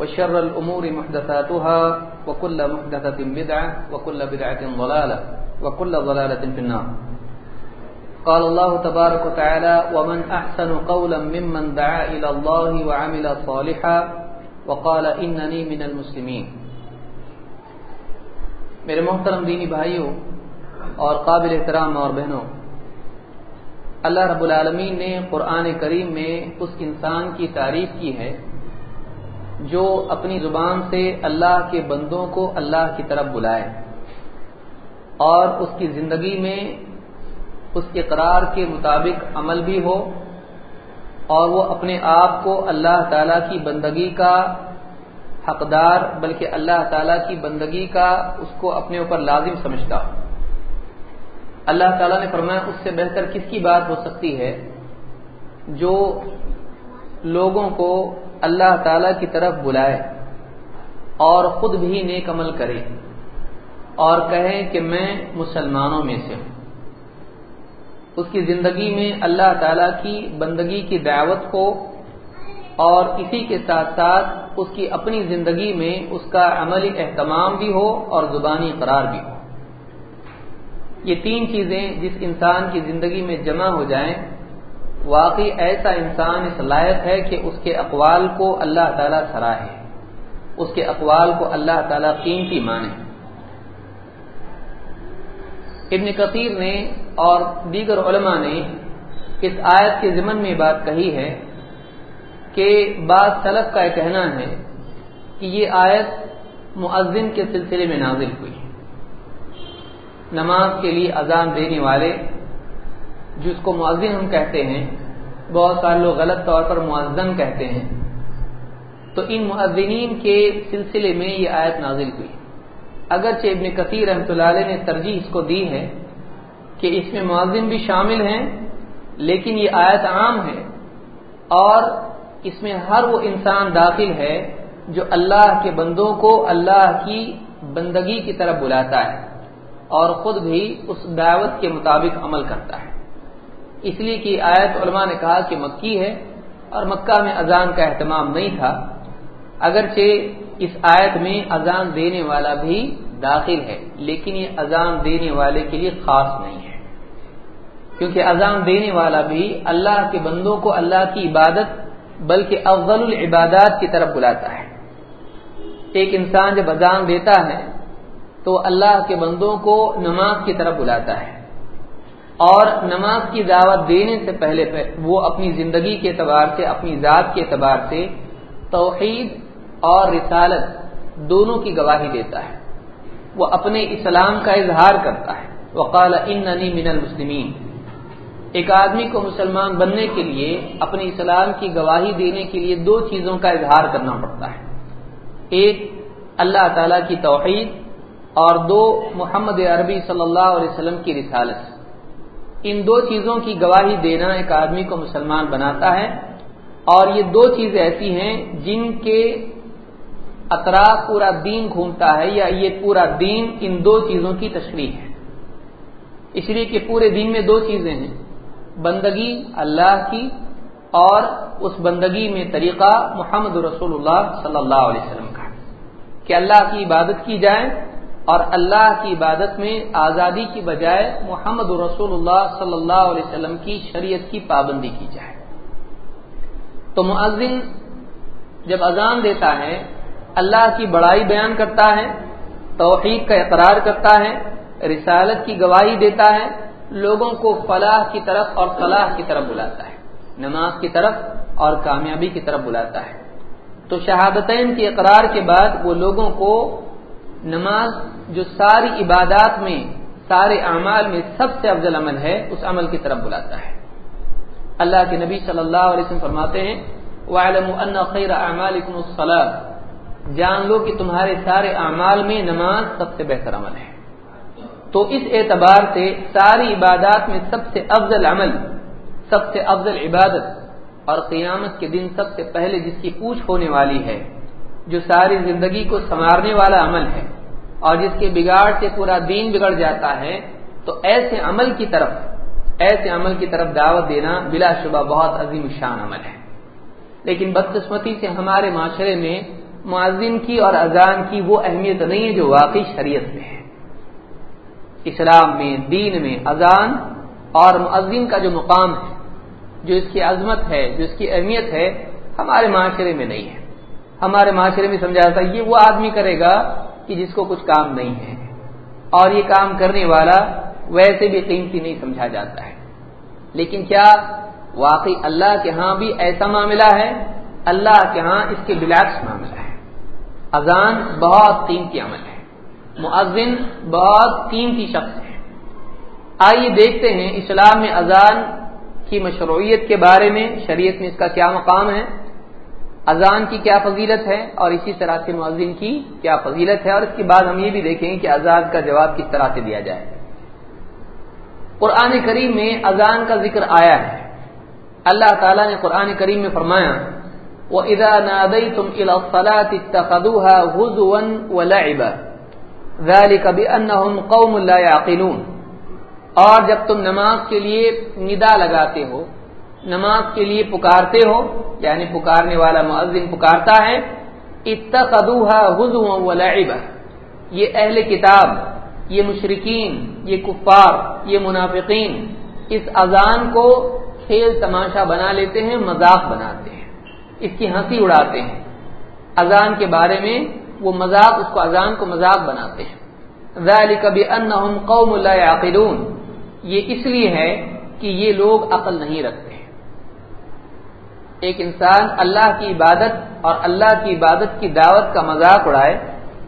وشر الأمور محدثاتها وكل محدثة بدعة وكل بدعة ضلالة وكل ضلالة في النار. قال الله تبارك وتعالى ومن أحسن قولا ممن دعا إلى الله وعمل صالحا وقال إنني من المسلمين. میرے محترم دینی بھائیوں اور قابل احترام اور بہنوں، اللہ رب العالمین نے قرآن کریم میں اس انسان کی تعریف کی ہے جو اپنی زبان سے اللہ کے بندوں کو اللہ کی طرف بلائے اور اس کی زندگی میں اس اقرار کے مطابق عمل بھی ہو اور وہ اپنے آپ کو اللہ تعالی کی بندگی کا حقدار بلکہ اللہ تعالی کی بندگی کا اس کو اپنے اوپر لازم سمجھتا ہو۔ اللہ تعالیٰ نے فرمایا، اس سے بہتر کس کی بات ہو سکتی ہے؟ جو لوگوں کو اللہ تعالی کی طرف بلائے اور خود بھی نیک عمل کرے اور کہے کہ میں مسلمانوں میں سے ہوں۔ اس کی زندگی میں اللہ تعالی کی بندگی کی دعوت ہو اور اسی کے ساتھ ساتھ اس کی اپنی زندگی میں اس کا عملی اہتمام بھی ہو اور زبانی قرار بھی ہو۔ یہ تین چیزیں جس انسان کی زندگی میں جمع ہو جائیں واقعی ایسا انسان اس لائق ہے کہ اس کے اقوال کو اللہ تعالیٰ سراہے اس کے اقوال کو اللہ تعالیٰ قیمتی مانے۔ ابن کثیر نے اور دیگر علماء نے اس آیت کے ضمن میں بات کہی ہے کہ بعض سلف کا یہ کہنا ہے کہ یہ آیت معذن کے سلسلے میں نازل ہوئی۔ نماز کے لیے اذان دینے والے جس کو معذن ہم کہتے ہیں، بہت سارے لوگ غلط طور پر معذن کہتے ہیں۔ تو ان معذنین کے سلسلے میں یہ آیت نازل ہوئی۔ اگرچہ ابن کثیر رحمۃ اللہ علیہ نے ترجیح اس کو دی ہے کہ اس میں معذن بھی شامل ہیں، لیکن یہ آیت عام ہے اور اس میں ہر وہ انسان داخل ہے جو اللہ کے بندوں کو اللہ کی بندگی کی طرف بلاتا ہے اور خود بھی اس دعوت کے مطابق عمل کرتا ہے۔ اس لیے کہ آیت علماء نے کہا کہ مکی ہے اور مکہ میں اذان کا اہتمام نہیں تھا، اگرچہ اس آیت میں اذان دینے والا بھی داخل ہے، لیکن یہ اذان دینے والے کے لیے خاص نہیں ہے۔ کیونکہ اذان دینے والا بھی اللہ کے بندوں کو اللہ کی عبادت، بلکہ افضل العبادات کی طرف بلاتا ہے۔ ایک انسان جب اذان دیتا ہے تو اللہ کے بندوں کو نماز کی طرف بلاتا ہے۔ اور نماز کی دعوت دینے سے پہلے وہ اپنی زندگی کے اعتبار سے، اپنی ذات کے اعتبار سے توحید اور رسالت دونوں کی گواہی دیتا ہے۔ وہ اپنے اسلام کا اظہار کرتا ہے۔ وقال اننی من المسلمین۔ ایک آدمی کو مسلمان بننے کے لیے اپنے اسلام کی گواہی دینے کے لیے دو چیزوں کا اظہار کرنا پڑتا ہے۔ ایک، اللہ تعالی کی توحید اور دو، محمد عربی صلی اللہ علیہ وسلم کی رسالت۔ ان دو چیزوں کی گواہی دینا ایک آدمی کو مسلمان بناتا ہے اور یہ دو چیزیں ایسی ہیں جن کے اطراف پورا دین گھومتا ہے یا یہ پورا دین ان دو چیزوں کی تشریح ہے۔ اس لیے کہ پورے دین میں دو چیزیں ہیں، بندگی اللہ کی اور اس بندگی میں طریقہ محمد رسول اللہ صلی اللہ علیہ وسلم کا۔ کہ اللہ کی عبادت کی جائے اور اللہ کی عبادت میں آزادی کی بجائے محمد رسول اللہ صلی اللہ علیہ وسلم کی شریعت کی پابندی کی جائے۔ تو معذن جب اذان دیتا ہے، اللہ کی بڑائی بیان کرتا ہے، توحید کا اقرار کرتا ہے، رسالت کی گواہی دیتا ہے، لوگوں کو فلاح کی طرف اور فلاح کی طرف بلاتا ہے۔ نماز کی طرف اور کامیابی کی طرف بلاتا ہے۔ تو شہادتین کے اقرار کے بعد وہ لوگوں کو نماز جو ساری عبادات میں، سارے اعمال میں سب سے افضل عمل ہے، اس عمل کی طرف بلاتا ہے۔ اللہ کے نبی صلی اللہ علیہ وسلم فرماتے ہیں أَنَّ خَيْرَ أَعْمَالِكُمُ الصَّلَاةِ جان لو کہ تمہارے سارے اعمال میں نماز سب سے بہتر عمل ہے۔ تو اس اعتبار سے ساری عبادات میں سب سے افضل عمل، سب سے افضل عبادت اور قیامت کے دن سب سے پہلے جس کی پوچھ ہونے والی ہے جو ساری زندگی کو سنوارنے والا عمل ہے اور جس کے بگاڑ سے پورا دین بگڑ جاتا ہے، تو ایسے عمل کی طرف، ایسے عمل کی طرف دعوت دینا بلا شبہ بہت عظیم شان عمل ہے۔ لیکن بدقسمتی سے ہمارے معاشرے میں معذن کی اور اذان کی وہ اہمیت نہیں ہے جو واقعی شریعت میں ہے۔ اسلام میں، دین میں اذان اور معذن کا جو مقام ہے، جو اس کی عظمت ہے، جو اس کی اہمیت ہے، ہمارے معاشرے میں نہیں ہے۔ ہمارے معاشرے میں سمجھا جاتا ہے یہ وہ آدمی کرے گا کہ جس کو کچھ کام نہیں ہے۔ اور یہ کام کرنے والا ویسے بھی قیمتی نہیں سمجھا جاتا ہے۔ لیکن کیا واقعی اللہ کے ہاں بھی ایسا معاملہ ہے؟ اللہ کے ہاں اس کے بلیکس معاملہ ہے۔ اذان بہت قیمتی عمل ہے۔ معذن بہت قیمتی شخص ہے۔ آئیے دیکھتے ہیں اسلام میں اذان کی مشروعیت کے بارے میں، شریعت میں اس کا کیا مقام ہے۔ اذان کی کیا فضیلت ہے اور اسی طرح سے معذن کی کیا فضیلت ہے اور اس کے بعد ہم یہ بھی دیکھیں کہ اذان کا جواب کس طرح سے دیا جائے۔ قرآن کریم میں اذان کا ذکر آیا ہے۔ اللہ تعالیٰ نے قرآن کریم میں فرمایا وہ ادا نادئی تم قوم لا يعقلون۔ اور جب تم نماز کے لیے ندا لگاتے ہو نماز کے لیے پکارتے ہو یعنی پکارنے والا معذن پکارتا ہے، اتخذوها غزوا ولعبا، یہ اہل کتاب، یہ مشرقین یہ کفار، یہ منافقین اس اذان کو کھیل تماشا بنا لیتے ہیں، مذاق بناتے ہیں، اس کی ہنسی اڑاتے ہیں۔ اذان کے بارے میں وہ مذاق، اس کو اذان کو مذاق بناتے ہیں۔ ذالک بانہم قوم لا يعقلون یہ اس لیے ہے کہ یہ لوگ عقل نہیں رکھتے۔ ایک انسان اللہ کی عبادت اور اللہ کی عبادت کی دعوت کا مذاق اڑائے،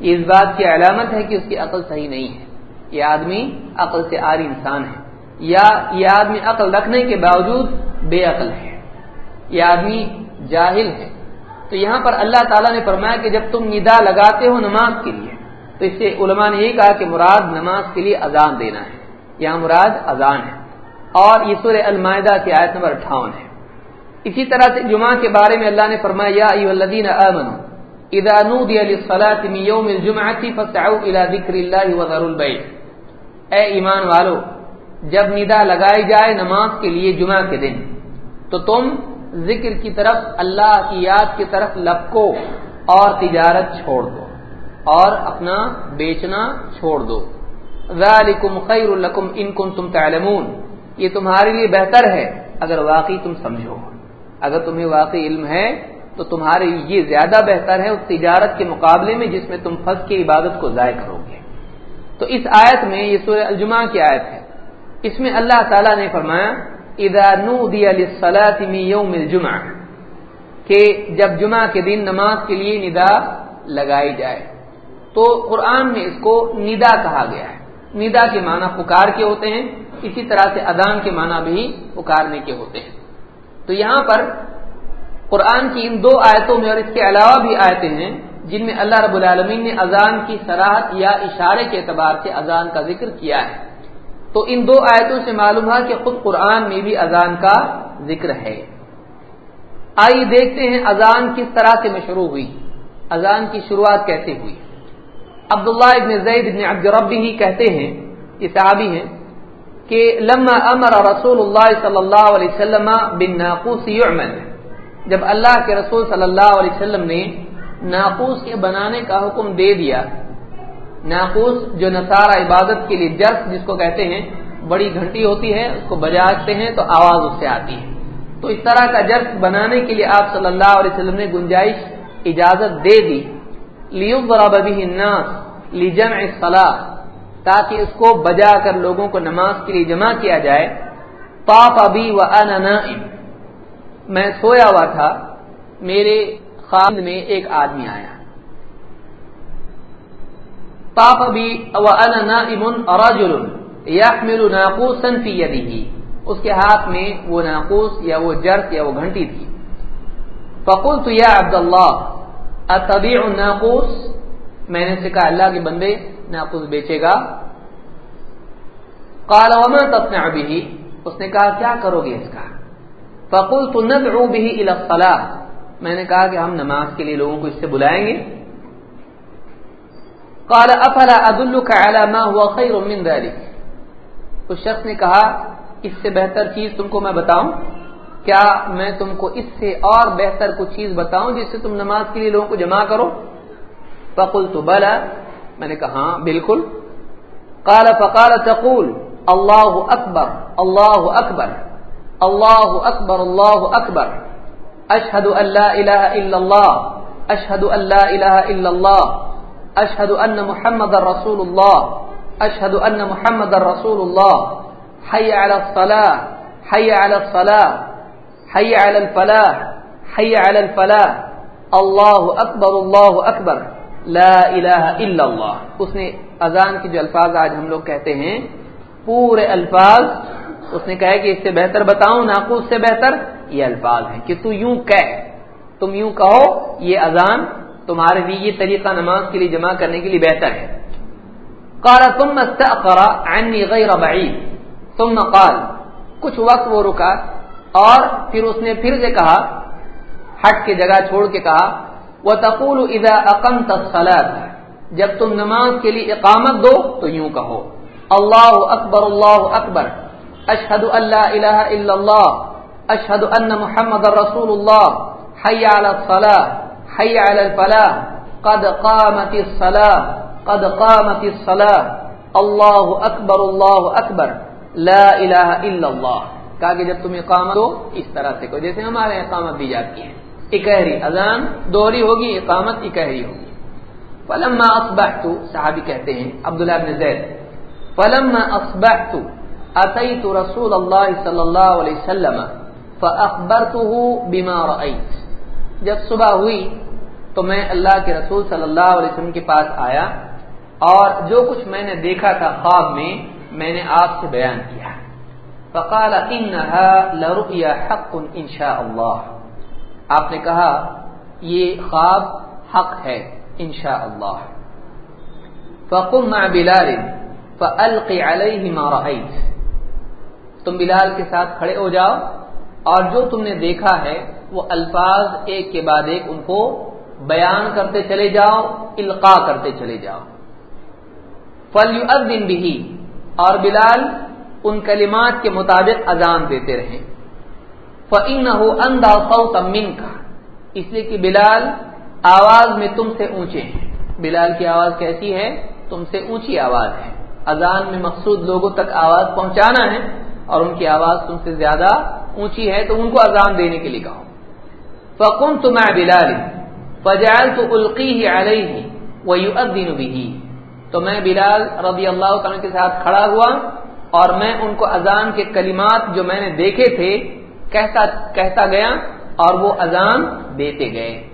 یہ اس بات کی علامت ہے کہ اس کی عقل صحیح نہیں ہے۔ یہ آدمی عقل سے آری انسان ہے۔ یا یہ آدمی عقل رکھنے کے باوجود بے عقل ہے۔ یہ آدمی جاہل ہے۔ تو یہاں پر اللہ تعالیٰ نے فرمایا کہ جب تم ندا لگاتے ہو نماز کے لیے، تو اس سے علماء نے یہ کہا کہ مراد نماز کے لیے اذان دینا ہے۔ یہاں مراد اذان ہے۔ اور یہ سورہ المائدہ کی آیت نمبر اٹھاون ہے۔ اسی طرح سے جمعہ کے بارے میں اللہ نے فرمایا الذین آمنوا، اذا نودي للصلاه من يوم الجمعه فاسعوا الى ذكر الله وذروا البيع اے ایمان والو، جب ندا لگائی جائے نماز کے لیے جمعہ کے دن، تو تم ذکر کی طرف، اللہ کی یاد کی طرف لپکو اور تجارت چھوڑ دو اور اپنا بیچنا چھوڑ دو۔ ذالکم خیر لکم ان کنتم تعلمون۔ یہ تمہارے لیے بہتر ہے اگر واقعی تم سمجھو۔ اگر تمہیں واقعی علم ہے، تو تمہارے یہ زیادہ بہتر ہے اس تجارت کے مقابلے میں جس میں تم پھنس کے عبادت کو ضائع کرو گے۔ تو اس آیت میں یہ سورہ الجمہ کی آیت ہے۔ اس میں اللہ تعالیٰ نے فرمایا، اذا نودي للصلاه من يوم الجمعه کہ جب جمعہ کے دن نماز کے لیے ندا لگائی جائے۔ تو قرآن میں اس کو ندا کہا گیا ہے۔ ندا کے معنی پکار کے ہوتے ہیں، اسی طرح سے ادان کے معنی بھی پکارنے کے ہوتے ہیں۔ تو یہاں پر قرآن کی ان دو آیتوں میں اور اس کے علاوہ بھی آیتیں ہیں جن میں اللہ رب العالمین نے اذان کی سراحت یا اشارے کے اعتبار سے اذان کا ذکر کیا ہے۔ تو ان دو آیتوں سے معلوم ہے کہ خود قرآن میں بھی اذان کا ذکر ہے۔ آئیے دیکھتے ہیں اذان کس طرح سے مشروع ہوئی۔ اذان کی شروعات کیسے ہوئی۔ عبداللہ ابن زید ابن عبد ربی ہی کہتے ہیں، یہ صحابی ہیں کہ لما امر رسول اللہ صلی اللہ علیہ وسلم بن ناقوس یعمل، جب اللہ کے رسول صلی اللہ علیہ وسلم نے ناقوس کے بنانے کا حکم دے دیا، ناقوس جو نصارہ عبادت کے لیے جرس جس کو کہتے ہیں، بڑی گھنٹی ہوتی ہے، اس کو بجاتے ہیں تو آواز اس سے آتی ہے۔ تو اس طرح کا جرس بنانے کے لیے آپ صلی اللہ علیہ وسلم نے گنجائش، اجازت دے دی۔ لیو برابی الناس لیجمع الصلاح تاکہ اس کو بجا کر لوگوں کو نماز کے لیے جمع کیا جائے۔ طاف ابی و نائم۔ میں سویا ہوا تھا۔ میرے خاند میں ایک آدمی آیا۔ طاف ابی و نائم رجل يحمل ناقوسا في يده اس کے ہاتھ میں وہ ناقوس یا وہ جرس یا وہ گھنٹی تھی۔ فقلت یا عبد اللہ اتبی میں نے سے کہا، اللہ کے بندے ناقوس بیچے گا۔ کال وما تصنع به؟ اس نے کہا، کیا کرو گے اس کا؟ فقلت ندعو به الى الصلاه میں نے کہا کہ ہم نماز کے لیے لوگوں کو اس سے بلائیں گے۔ قال افلا ادلك على ما هو خير من ذلك؟ اس شخص نے کہا، اس سے بہتر چیز تم کو میں بتاؤں؟ کیا میں تم کو اس سے اور بہتر کچھ چیز بتاؤں جس سے تم نماز کے لیے لوگوں کو جمع کرو؟ فقلت بلا میں نے کہا ہاں بالکل۔ قال، فقال، تقول، اللہ اکبر اللہ اکبر اللہ اکبر اللہ اکبر۔ اشہد اللہ الہ الا اللہ، اشہد اللہ الہ الا اللہ، اشہد ان محمد رسول اللہ اشہد ان محمد رسول اللہ حی علی الصلاح حی علی الصلاح حی علی الفلاح، حی علی الفلاح۔ اللہ اکبر اللہ اکبر۔ لا الہ الا اللہ۔ اس نے اذان کے جو الفاظ آج ہم لوگ کہتے ہیں، پورے الفاظ، اس نے کہا کہ اس سے بہتر بتاؤں، ناقوس سے بہتر یہ الفاظ ہیں کہ تو یوں کہہ، تم یوں کہو، یہ اذان تمہارے لیے یہ طریقہ نماز کے لیے جمع کرنے کے لیے بہتر ہے۔ قال، ثم استأخر عني غير بعيد۔ ثم قال، کچھ وقت وہ رکا اور پھر اس نے پھر سے کہا ہٹ کے جگہ چھوڑ کے کہا وتقول اذا اقمت الصلاه جب تم نماز کے لیے اقامت دو تو یوں کہو، اللہ اکبر اللہ اکبر. اشہد اللہ الہ الا اللہ. اشہد ان محمد رسول اللہ. حی علی الصلاة، حی علی الفلاح. قد قامت الصلاة، قد قامت الصلاة. اللہ اکبر اللہ اکبر. لا الہ الا اللہ. کہا کہ جب تم اقامت دو، اس طرح سے کو جیسے ہمارے اقامت دی جاتی ہے اکہری، اذان دوہری ہوگی، اقامت اکہری ہوگی۔ فلما اصبحت صحابی کہتے ہیں، عبداللہ بن زید، فلما اصبحت اتيت رسول الله صلى الله عليه وسلم فاخبرته بما رايت جب صبح ہوئی، تو میں اللہ کے رسول صلی اللہ علیہ وسلم کے پاس آیا، اور جو کچھ میں نے دیکھا تھا خواب میں میں نے آپ سے بیان کیا۔ فقال انها لرؤيا حق ان شاء الله۔ آپ نے کہا، یہ خواب حق ہے ان شاء اللہ فقم مع بلال فالق عليه ما تم بلال کے ساتھ کھڑے ہو جاؤ، اور جو تم نے دیکھا ہے، وہ الفاظ ایک کے بعد ایک ان کو بیان کرتے چلے جاؤ القاع کرتے چلے جاؤ۔ فلیؤذن به، اور بلال ان کلمات کے مطابق اذان دیتے رہیں۔ فإنه اندى صوتا منك۔ اس لیے کہ بلال آواز میں تم سے اونچے ہیں۔ بلال کی آواز کیسی ہے؟ تم سے اونچی آواز ہے۔ اذان میں مقصود لوگوں تک آواز پہنچانا ہے اور ان کی آواز تم سے زیادہ اونچی ہے، تو ان کو اذان دینے کے لیے کہو۔ فکن تم بلال فجال تو القی ہی علیہ وہ بھی تو میں بلال رضی اللہ تعالیٰ کے ساتھ کھڑا ہوا اور میں ان کو اذان کے کلمات جو میں نے دیکھے تھے کہتا کہتا گیا اور وہ اذان دیتے گئے۔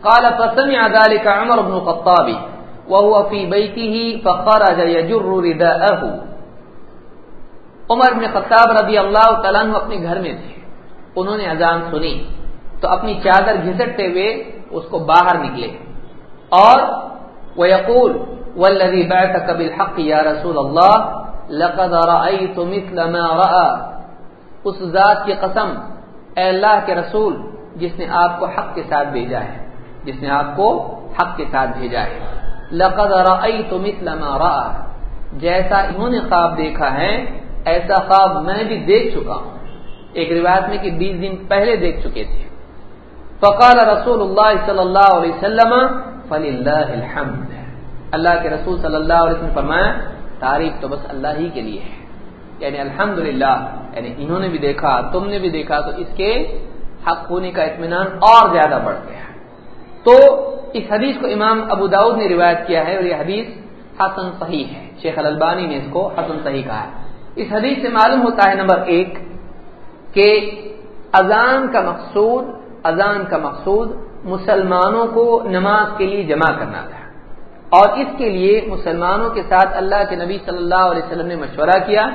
قال، فسمع ذلك عمر بن الخطاب وهو في بيته فخرج يجر رداءه۔ عمر بن خطاب رضی اللہ تعالیٰ عنہ اپنے گھر میں تھے۔ انہوں نے اذان سنی۔ تو اپنی چادر گھسٹتے ہوئے اس کو باہر نکلے۔ اور وہ یقول والذی بعثك بالحق یا رسول اللہ لقد رأيت مثل ما رأى۔ اس ذات کی قسم اے اللہ کے رسول جس نے آپ کو حق کے ساتھ بھیجا ہے، جس نے آپ کو حق کے ساتھ بھیجا ہے۔ لقد رأيت مثل ما رأى، جیسا انہوں نے خواب دیکھا ہے، ایسا خواب میں بھی دیکھ چکا ہوں۔ ایک روایت میں کہ بیس دن پہلے دیکھ چکے تھے۔ فقال رسول اللہ صلی اللہ علیہ وسلم فلی اللہ الحمد. اللہ کے رسول صلی اللہ علیہ وسلم فرمایا تعریف تو بس اللہ ہی کے لیے ہے۔ یعنی الحمد یعنی انہوں نے بھی دیکھا، تم نے بھی دیکھا، تو اس کے حق ہونے کا اطمینان اور زیادہ بڑھ گیا تو اس حدیث کو امام ابو داود نے روایت کیا ہے اور یہ حدیث حسن صحیح ہے۔ شیخ البانی نے اس کو حسن صحیح کہا ہے۔ اس حدیث سے معلوم ہوتا ہے نمبر ایک کہ اذان کا مقصود، اذان کا مقصود مسلمانوں کو نماز کے لیے جمع کرنا تھا۔ اور اس کے لیے مسلمانوں کے ساتھ اللہ کے نبی صلی اللہ علیہ وسلم نے مشورہ کیا۔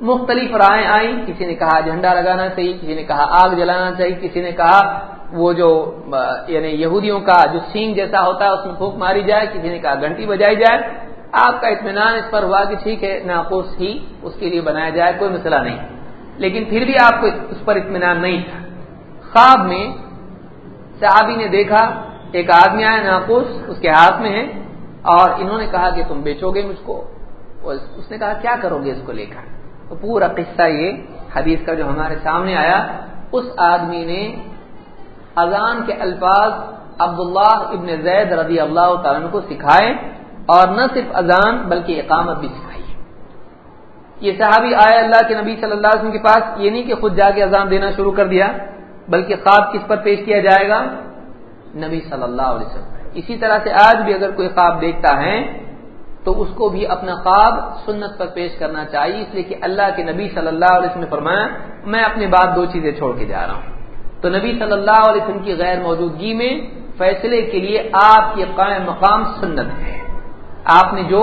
مختلف رائے آئیں، کسی نے کہا جھنڈا لگانا چاہیے کسی نے کہا آگ جلانا چاہیے کسی نے کہا وہ جو یعنی یہودیوں کا جو سینگ جیسا ہوتا ہے، اس میں پھونک ماری جائے، کسی نے کہا گھنٹی بجائی جائے۔ آپ کا اطمینان اس پر ہوا کہ ٹھیک ہے، ناقوس ہی اس کے لیے بنایا جائے، کوئی مسئلہ نہیں۔ لیکن پھر بھی آپ کو اس پر اطمینان نہیں تھا۔ خواب میں صحابی نے دیکھا، ایک آدمی آیا ناقوس، اس کے ہاتھ میں ہے اور انہوں نے کہا کہ تم بیچو گے مجھ کو۔ اس نے کہا، کیا کرو گے اس کو لے کر؟ تو پورا قصہ یہ حدیث کا جو ہمارے سامنے آیا، اس آدمی نے اذان کے الفاظ عبداللہ ابن زید رضی اللہ تعالیٰ کو سکھائے، اور نہ صرف اذان بلکہ اقامت بھی سکھائی۔ یہ صحابی آئے اللہ کے نبی صلی اللہ علیہ وسلم کے پاس، یہ نہیں کہ خود جا کے اذان دینا شروع کر دیا، بلکہ خواب کس پر پیش کیا جائے گا؟ نبی صلی اللہ علیہ وسلم اسی طرح سے آج بھی اگر کوئی خواب دیکھتا ہے تو اس کو بھی اپنا خواب سنت پر پیش کرنا چاہیے، اس لیے کہ اللہ کے نبی صلی اللہ علیہ وسلم نے فرمایا، میں اپنی بات دو چیزیں چھوڑ کے جا رہا ہوں۔ تو نبی صلی اللہ علیہ وسلم کی غیر موجودگی میں فیصلے کے لیے آپ کے قائم مقام سنت ہے۔ آپ نے جو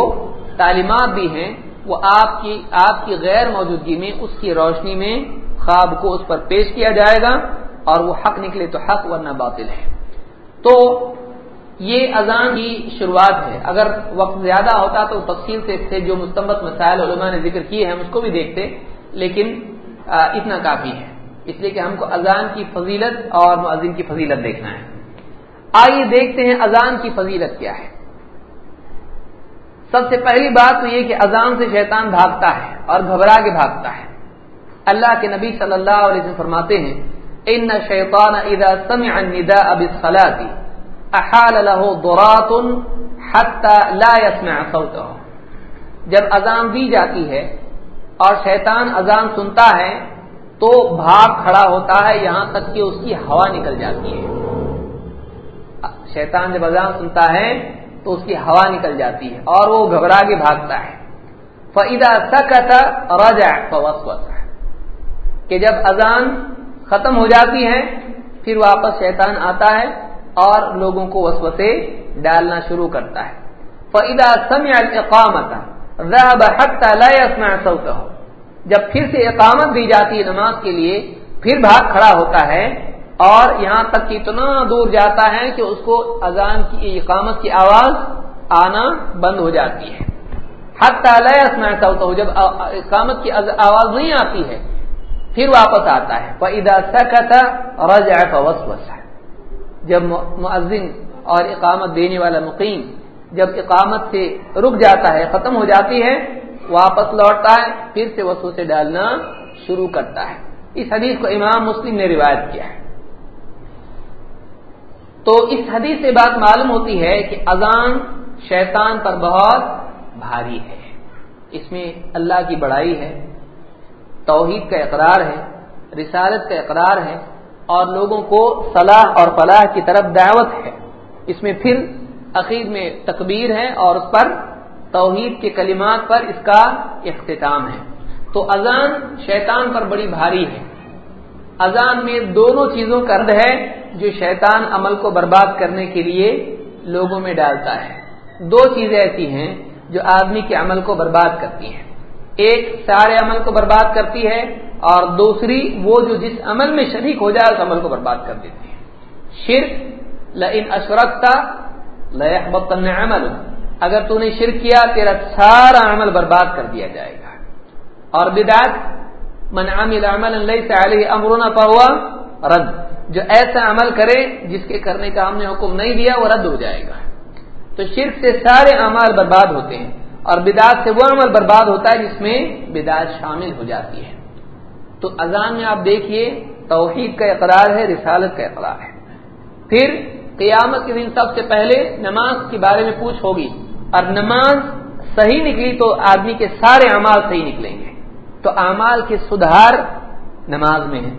تعلیمات دی ہیں، وہ آپ کی آپ کی غیر موجودگی میں، اس کی روشنی میں خواب کو اس پر پیش کیا جائے گا اور وہ حق نکلے تو حق ورنہ باطل ہے۔ تو یہ اذان کی شروعات ہے۔ اگر وقت زیادہ ہوتا تو تفصیل سے اس سے جو مستمت مسائل علماء نے ذکر کیے ہیں اس کو بھی دیکھتے، لیکن اتنا کافی ہے۔ اس لیے کہ ہم کو اذان کی فضیلت اور معذن کی فضیلت دیکھنا ہے۔ آئیے دیکھتے ہیں اذان کی فضیلت کیا ہے۔ سب سے پہلی بات تو یہ کہ اذان سے شیطان بھاگتا ہے اور گھبرا کے بھاگتا ہے۔ اللہ کے نبی صلی اللہ علیہ وسلم فرماتے ہیں، ان شیطان اذا سمع النداء بالصلاه احال له ضرات حتى لا يسمع صوته. جب اذان دی جاتی ہے اور شیطان اذان سنتا ہے، تو بھاگ کھڑا ہوتا ہے، یہاں تک کہ اس کی ہوا نکل جاتی ہے۔ شیطان جب اذان سنتا ہے، تو اس کی ہوا نکل جاتی ہے اور وہ گھبرا کے بھاگتا ہے۔ فعدا سکت رجع فوسوس۔ کہ جب اذان ختم ہو جاتی ہے، پھر واپس شیطان آتا ہے اور لوگوں کو وسوسے ڈالنا شروع کرتا ہے۔ فعدا سمع اقامت لا يسمع صوته۔ جب پھر سے اقامت دی جاتی ہے نماز کے لیے، پھر بھاگ کھڑا ہوتا ہے اور یہاں تک کہ اتنا دور جاتا ہے کہ اس کو اذان کی، اقامت کی آواز آنا بند ہو جاتی ہے۔ حق تعالی اسماعتا ہوتا جب اقامت کی آواز نہیں آتی ہے، پھر واپس آتا ہے۔ ادا سکتا رجع فوسوس۔ جب مؤذن اور اقامت دینے والا مقیم جب اقامت سے رک جاتا ہے، ختم ہو جاتی ہے، واپس لوٹتا ہے، پھر سے وسو سے ڈالنا شروع کرتا ہے۔ اس حدیث کو امام مسلم نے روایت کیا ہے۔ تو اس حدیث سے بات معلوم ہوتی ہے کہ اذان شیطان پر بہت بھاری ہے۔ اس میں اللہ کی بڑائی ہے، توحید کا اقرار ہے، رسالت کا اقرار ہے اور لوگوں کو صلاح اور فلاح کی طرف دعوت ہے۔ اس میں پھر عقید میں تکبیر ہے اور اس پر توحید کے کلمات پر اس کا اختتام ہے۔ تو اذان شیطان پر بڑی بھاری ہے۔ اذان میں دونوں چیزوں کا رد ہے جو شیطان عمل کو برباد کرنے کے لیے لوگوں میں ڈالتا ہے۔ دو چیزیں ایسی ہیں جو آدمی کے عمل کو برباد کرتی ہیں۔ ایک سارے عمل کو برباد کرتی ہے اور دوسری وہ جو جس عمل میں شریک ہو جائے اس عمل کو برباد کر دیتی ہے۔ شرک لن اشرکتا لحبت عمل۔ اگر تو نے شرک کیا، تیرا سارا عمل برباد کر دیا جائے گا۔ اور بدعت، من عمل عمل ليس عليه امرنا فهو رد۔ جو ایسا عمل کرے، جس کے کرنے کا ہم نے حکم نہیں دیا، وہ رد ہو جائے گا۔ تو شرک سے سارے اعمال برباد ہوتے ہیں۔ اور بدعت سے وہ عمل برباد ہوتا ہے جس میں بدعت شامل ہو جاتی ہے۔ تو اذان میں آپ دیکھیے، توحید کا اقرار ہے، رسالت کا اقرار ہے۔ پھر قیامت کے دن سب سے پہلے نماز کے بارے میں پوچھ ہوگی۔ اور نماز صحیح نکلی تو آدمی کے سارے اعمال صحیح نکلیں گے۔ تو اعمال کے سدھار نماز میں ہے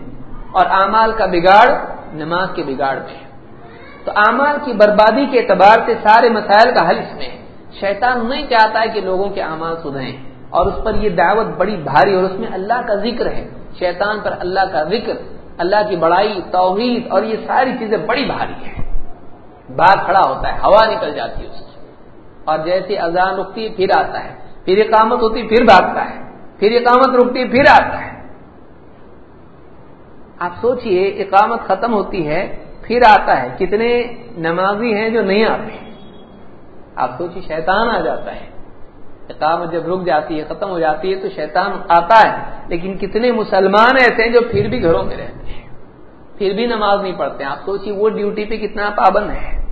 اور اعمال کا بگاڑ نماز کے بگاڑ میں ہے۔ تو اعمال کی بربادی کے اعتبار سے سارے مسائل کا حل اس میں ہے۔ شیطان نہیں چاہتا ہے کہ لوگوں کے اعمال سدھریں اور اس پر یہ دعوت بڑی بھاری اور اس میں اللہ کا ذکر ہے۔ شیطان پر اللہ کا ذکر، اللہ کی بڑائی، توحید اور یہ ساری چیزیں بڑی بھاری ہیں۔ باغ کھڑا ہوتا ہے، ہوا نکل جاتی ہے اس کی اور جیسے اذان رکتی ہے، پھر آتا ہے۔ پھر اقامت ہوتی پھر بھاگتا ہے۔ پھر اقامت رکتی پھر آتا ہے۔ آپ سوچئے، اقامت ختم ہوتی ہے، پھر آتا ہے۔ کتنے نمازی ہیں جو نہیں آتے۔ ہیں آپ سوچیے شیطان آ جاتا ہے۔ اقامت جب رک جاتی ہے، ختم ہو جاتی ہے، تو شیطان آتا ہے۔ لیکن کتنے مسلمان ایسے ہیں جو پھر بھی گھروں میں رہتے ہیں۔ پھر بھی نماز نہیں پڑھتے۔ آپ سوچیے وہ ڈیوٹی پہ کتنا پابند ہے۔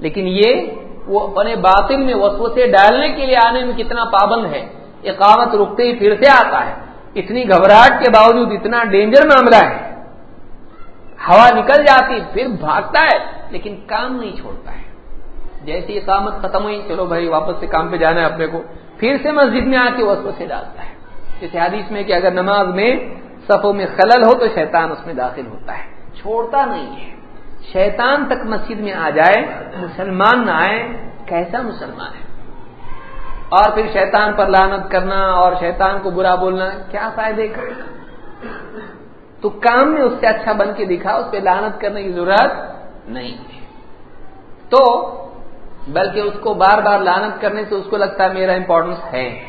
لیکن یہ وہ اپنے باطن میں وسوسے ڈالنے کے لیے آنے میں کتنا پابند ہے۔ اقامت رکتے ہی پھر سے آتا ہے۔ اتنی گھبراہٹ کے باوجود اتنا ڈینجر معاملہ ہے۔ ہوا نکل جاتی، پھر بھاگتا ہے، لیکن کام نہیں چھوڑتا ہے۔ جیسی اقامت ختم ہوئی، چلو بھائی واپس سے کام پہ جانا ہے اپنے کو، پھر سے مسجد میں آ کے وسوسے ڈالتا ہے۔ جیسے حدیث میں کہ اگر نماز میں صفوں میں خلل ہو تو شیطان اس میں داخل ہوتا ہے۔ چھوڑتا نہیں ہے۔ شیطان تک مسجد میں آ جائے، مسلمان نہ آئے، کیسا مسلمان ہے؟ اور پھر شیطان پر لانت کرنا اور شیطان کو برا بولنا، کیا فائدے کا؟ تو کام میں اس سے اچھا بن کے دکھا، اس پہ لانت کرنے کی ضرورت نہیں ہے۔ تو بلکہ اس کو بار بار لانت کرنے سے اس کو لگتا ہے میرا امپورٹنس ہے۔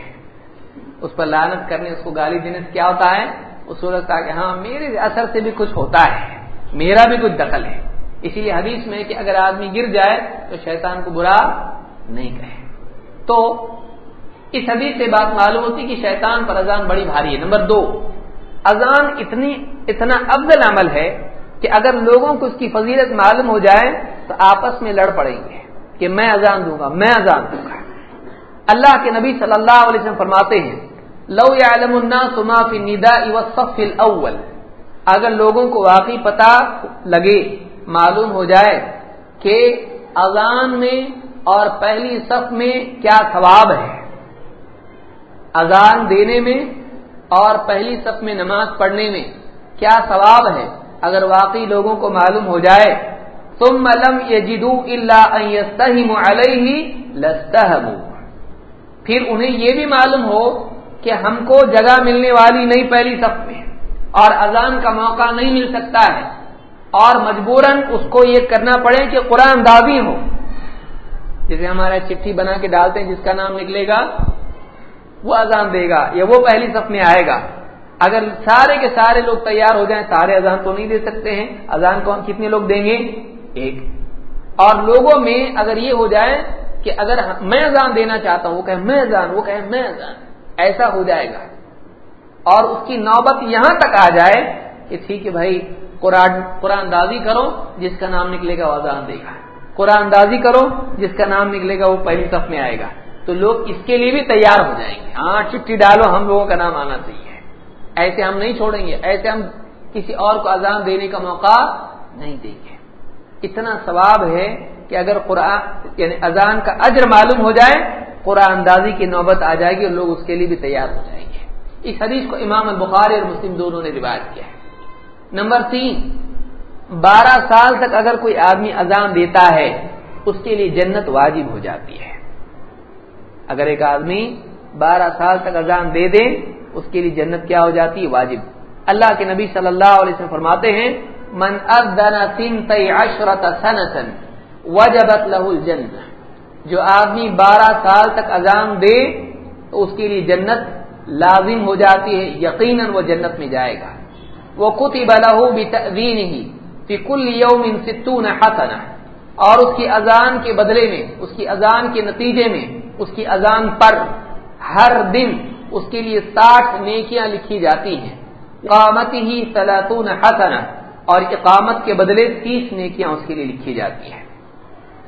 اس پر لانت کرنے، اس کو گالی دینے سے کیا ہوتا ہے؟ اس کو لگتا ہے کہ ہاں میرے اثر سے بھی کچھ ہوتا ہے۔ میرا بھی کچھ دخل ہے۔ اسی لیے حدیث میں کہ اگر آدمی گر جائے تو شیطان کو برا نہیں کہے۔ تو اس حدیث سے بات معلوم ہوتی کہ شیطان پر اذان بڑی بھاری ہے۔ نمبر دو، اذان اتنی، اتنا افضل عمل ہے کہ اگر لوگوں کو اس کی فضیلت معلوم ہو جائے تو آپس میں لڑ پڑیں گے۔ کہ میں اذان دوں گا، میں اذان دوں گا۔ اللہ کے نبی صلی اللہ علیہ وسلم فرماتے ہیں، لو علم الناس فی ندا صف الاول۔ اگر لوگوں کو واقعی پتا لگے، معلوم ہو جائے کہ اذان میں اور پہلی صف میں کیا ثواب ہے۔ اذان دینے میں اور پہلی صف میں نماز پڑھنے میں کیا ثواب ہے؟ اگر واقعی لوگوں کو معلوم ہو جائے تم ملم یہ جدو اللہ پھر انہیں یہ بھی معلوم ہو کہ ہم کو جگہ ملنے والی نہیں پہلی صف میں اور اذان کا موقع نہیں مل سکتا ہے اور مجبوراً اس کو یہ کرنا پڑے کہ قرآن دازی ہو۔ جیسے ہمارا چٹھی بنا کے ڈالتے ہیں، جس کا نام نکلے گا، وہ اذان دے گا یا وہ پہلی صف میں آئے گا۔ اگر سارے کے سارے لوگ تیار ہو جائیں، سارے اذان تو نہیں دے سکتے ہیں۔ اذان کو ہم کتنے لوگ دیں گے؟ ایک۔ اور لوگوں میں اگر یہ ہو جائے کہ اگر میں اذان دینا چاہتا ہوں، وہ کہ میں اذان، وہ کہ میں اذان، ایسا ہو جائے گا۔ اور اس کی نوبت یہاں تک آ جائے کہ ٹھیک ہے بھائی، قرآن قرآن دازی کرو، جس کا نام نکلے گا وہ اذان دے گا۔ قرآن دازی کرو، جس کا نام نکلے گا وہ پہلی صف میں آئے گا۔ تو لوگ اس کے لیے بھی تیار ہو جائیں گے۔ ہاں چٹھی ڈالو، ہم لوگوں کا نام آنا چاہیے۔ ایسے ہم نہیں چھوڑیں گے، ایسے ہم کسی اور کو اذان دینے کا موقع نہیں دیں گے۔ اتنا ثواب ہے کہ اگر قرآن یعنی اذان کا اجر معلوم ہو جائے، قرآن اندازی کی نوبت آ جائے گی اور لوگ اس کے لیے بھی تیار ہو جائیں گے۔ اس حدیث کو امام البخاری اور مسلم دونوں نے روایت کیا ہے۔ نمبر تین، بارہ سال تک اگر کوئی آدمی اذان دیتا ہے، اس کے لیے جنت واجب ہو جاتی ہے۔ اگر ایک آدمی بارہ سال تک اذان دے دے، اس کے لیے جنت کیا ہو جاتی؟ ہے واجب۔ اللہ کے نبی صلی اللہ علیہ وسلم فرماتے ہیں من وجبت له الجنہ جو آدمی بارہ سال تک اذان دے تو اس کے لیے جنت لازم ہو جاتی ہے، یقیناً وہ جنت میں جائے گا. وہ کتب له بتأذینه کل یوم ستون حسنہ اور اس کی اذان کے بدلے میں، اس کی اذان کے نتیجے میں، اس کی اذان پر ہر دن اس کے لیے ساٹھ نیکیاں لکھی جاتی ہیں. قامت ہی سلاطون حسنہ اور اقامت کے بدلے تیس نیکیاں اس کے لیے لکھی جاتی ہیں۔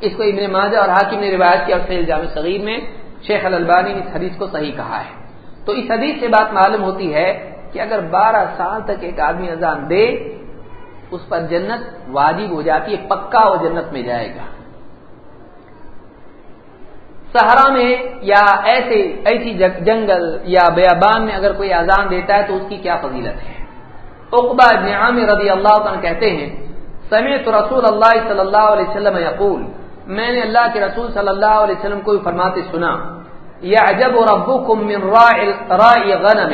اس کو ابن ماجہ اور حاکم نے روایت کیا فیل جامع صغیر میں شیخ الالبانی نے اس حدیث کو صحیح کہا ہے۔ تو اس حدیث سے بات معلوم ہوتی ہے کہ اگر بارہ سال تک ایک آدمی اذان دے، اس پر جنت واجب ہو جاتی ہے، پکا وہ جنت میں جائے گا۔ سہارا میں یا ایسے ایسی جنگل یا بیابان میں اگر کوئی اذان دیتا ہے تو اس کی کیا فضیلت ہے؟ اقبا نعام رضی اللہ عنہ کہتے ہیں سمیت رسول اللہ صلی اللہ علیہ وسلم یقول، میں نے اللہ کے رسول صلی اللہ علیہ وسلم کو فرماتے سنا، یعجب ربکم من رائی غنم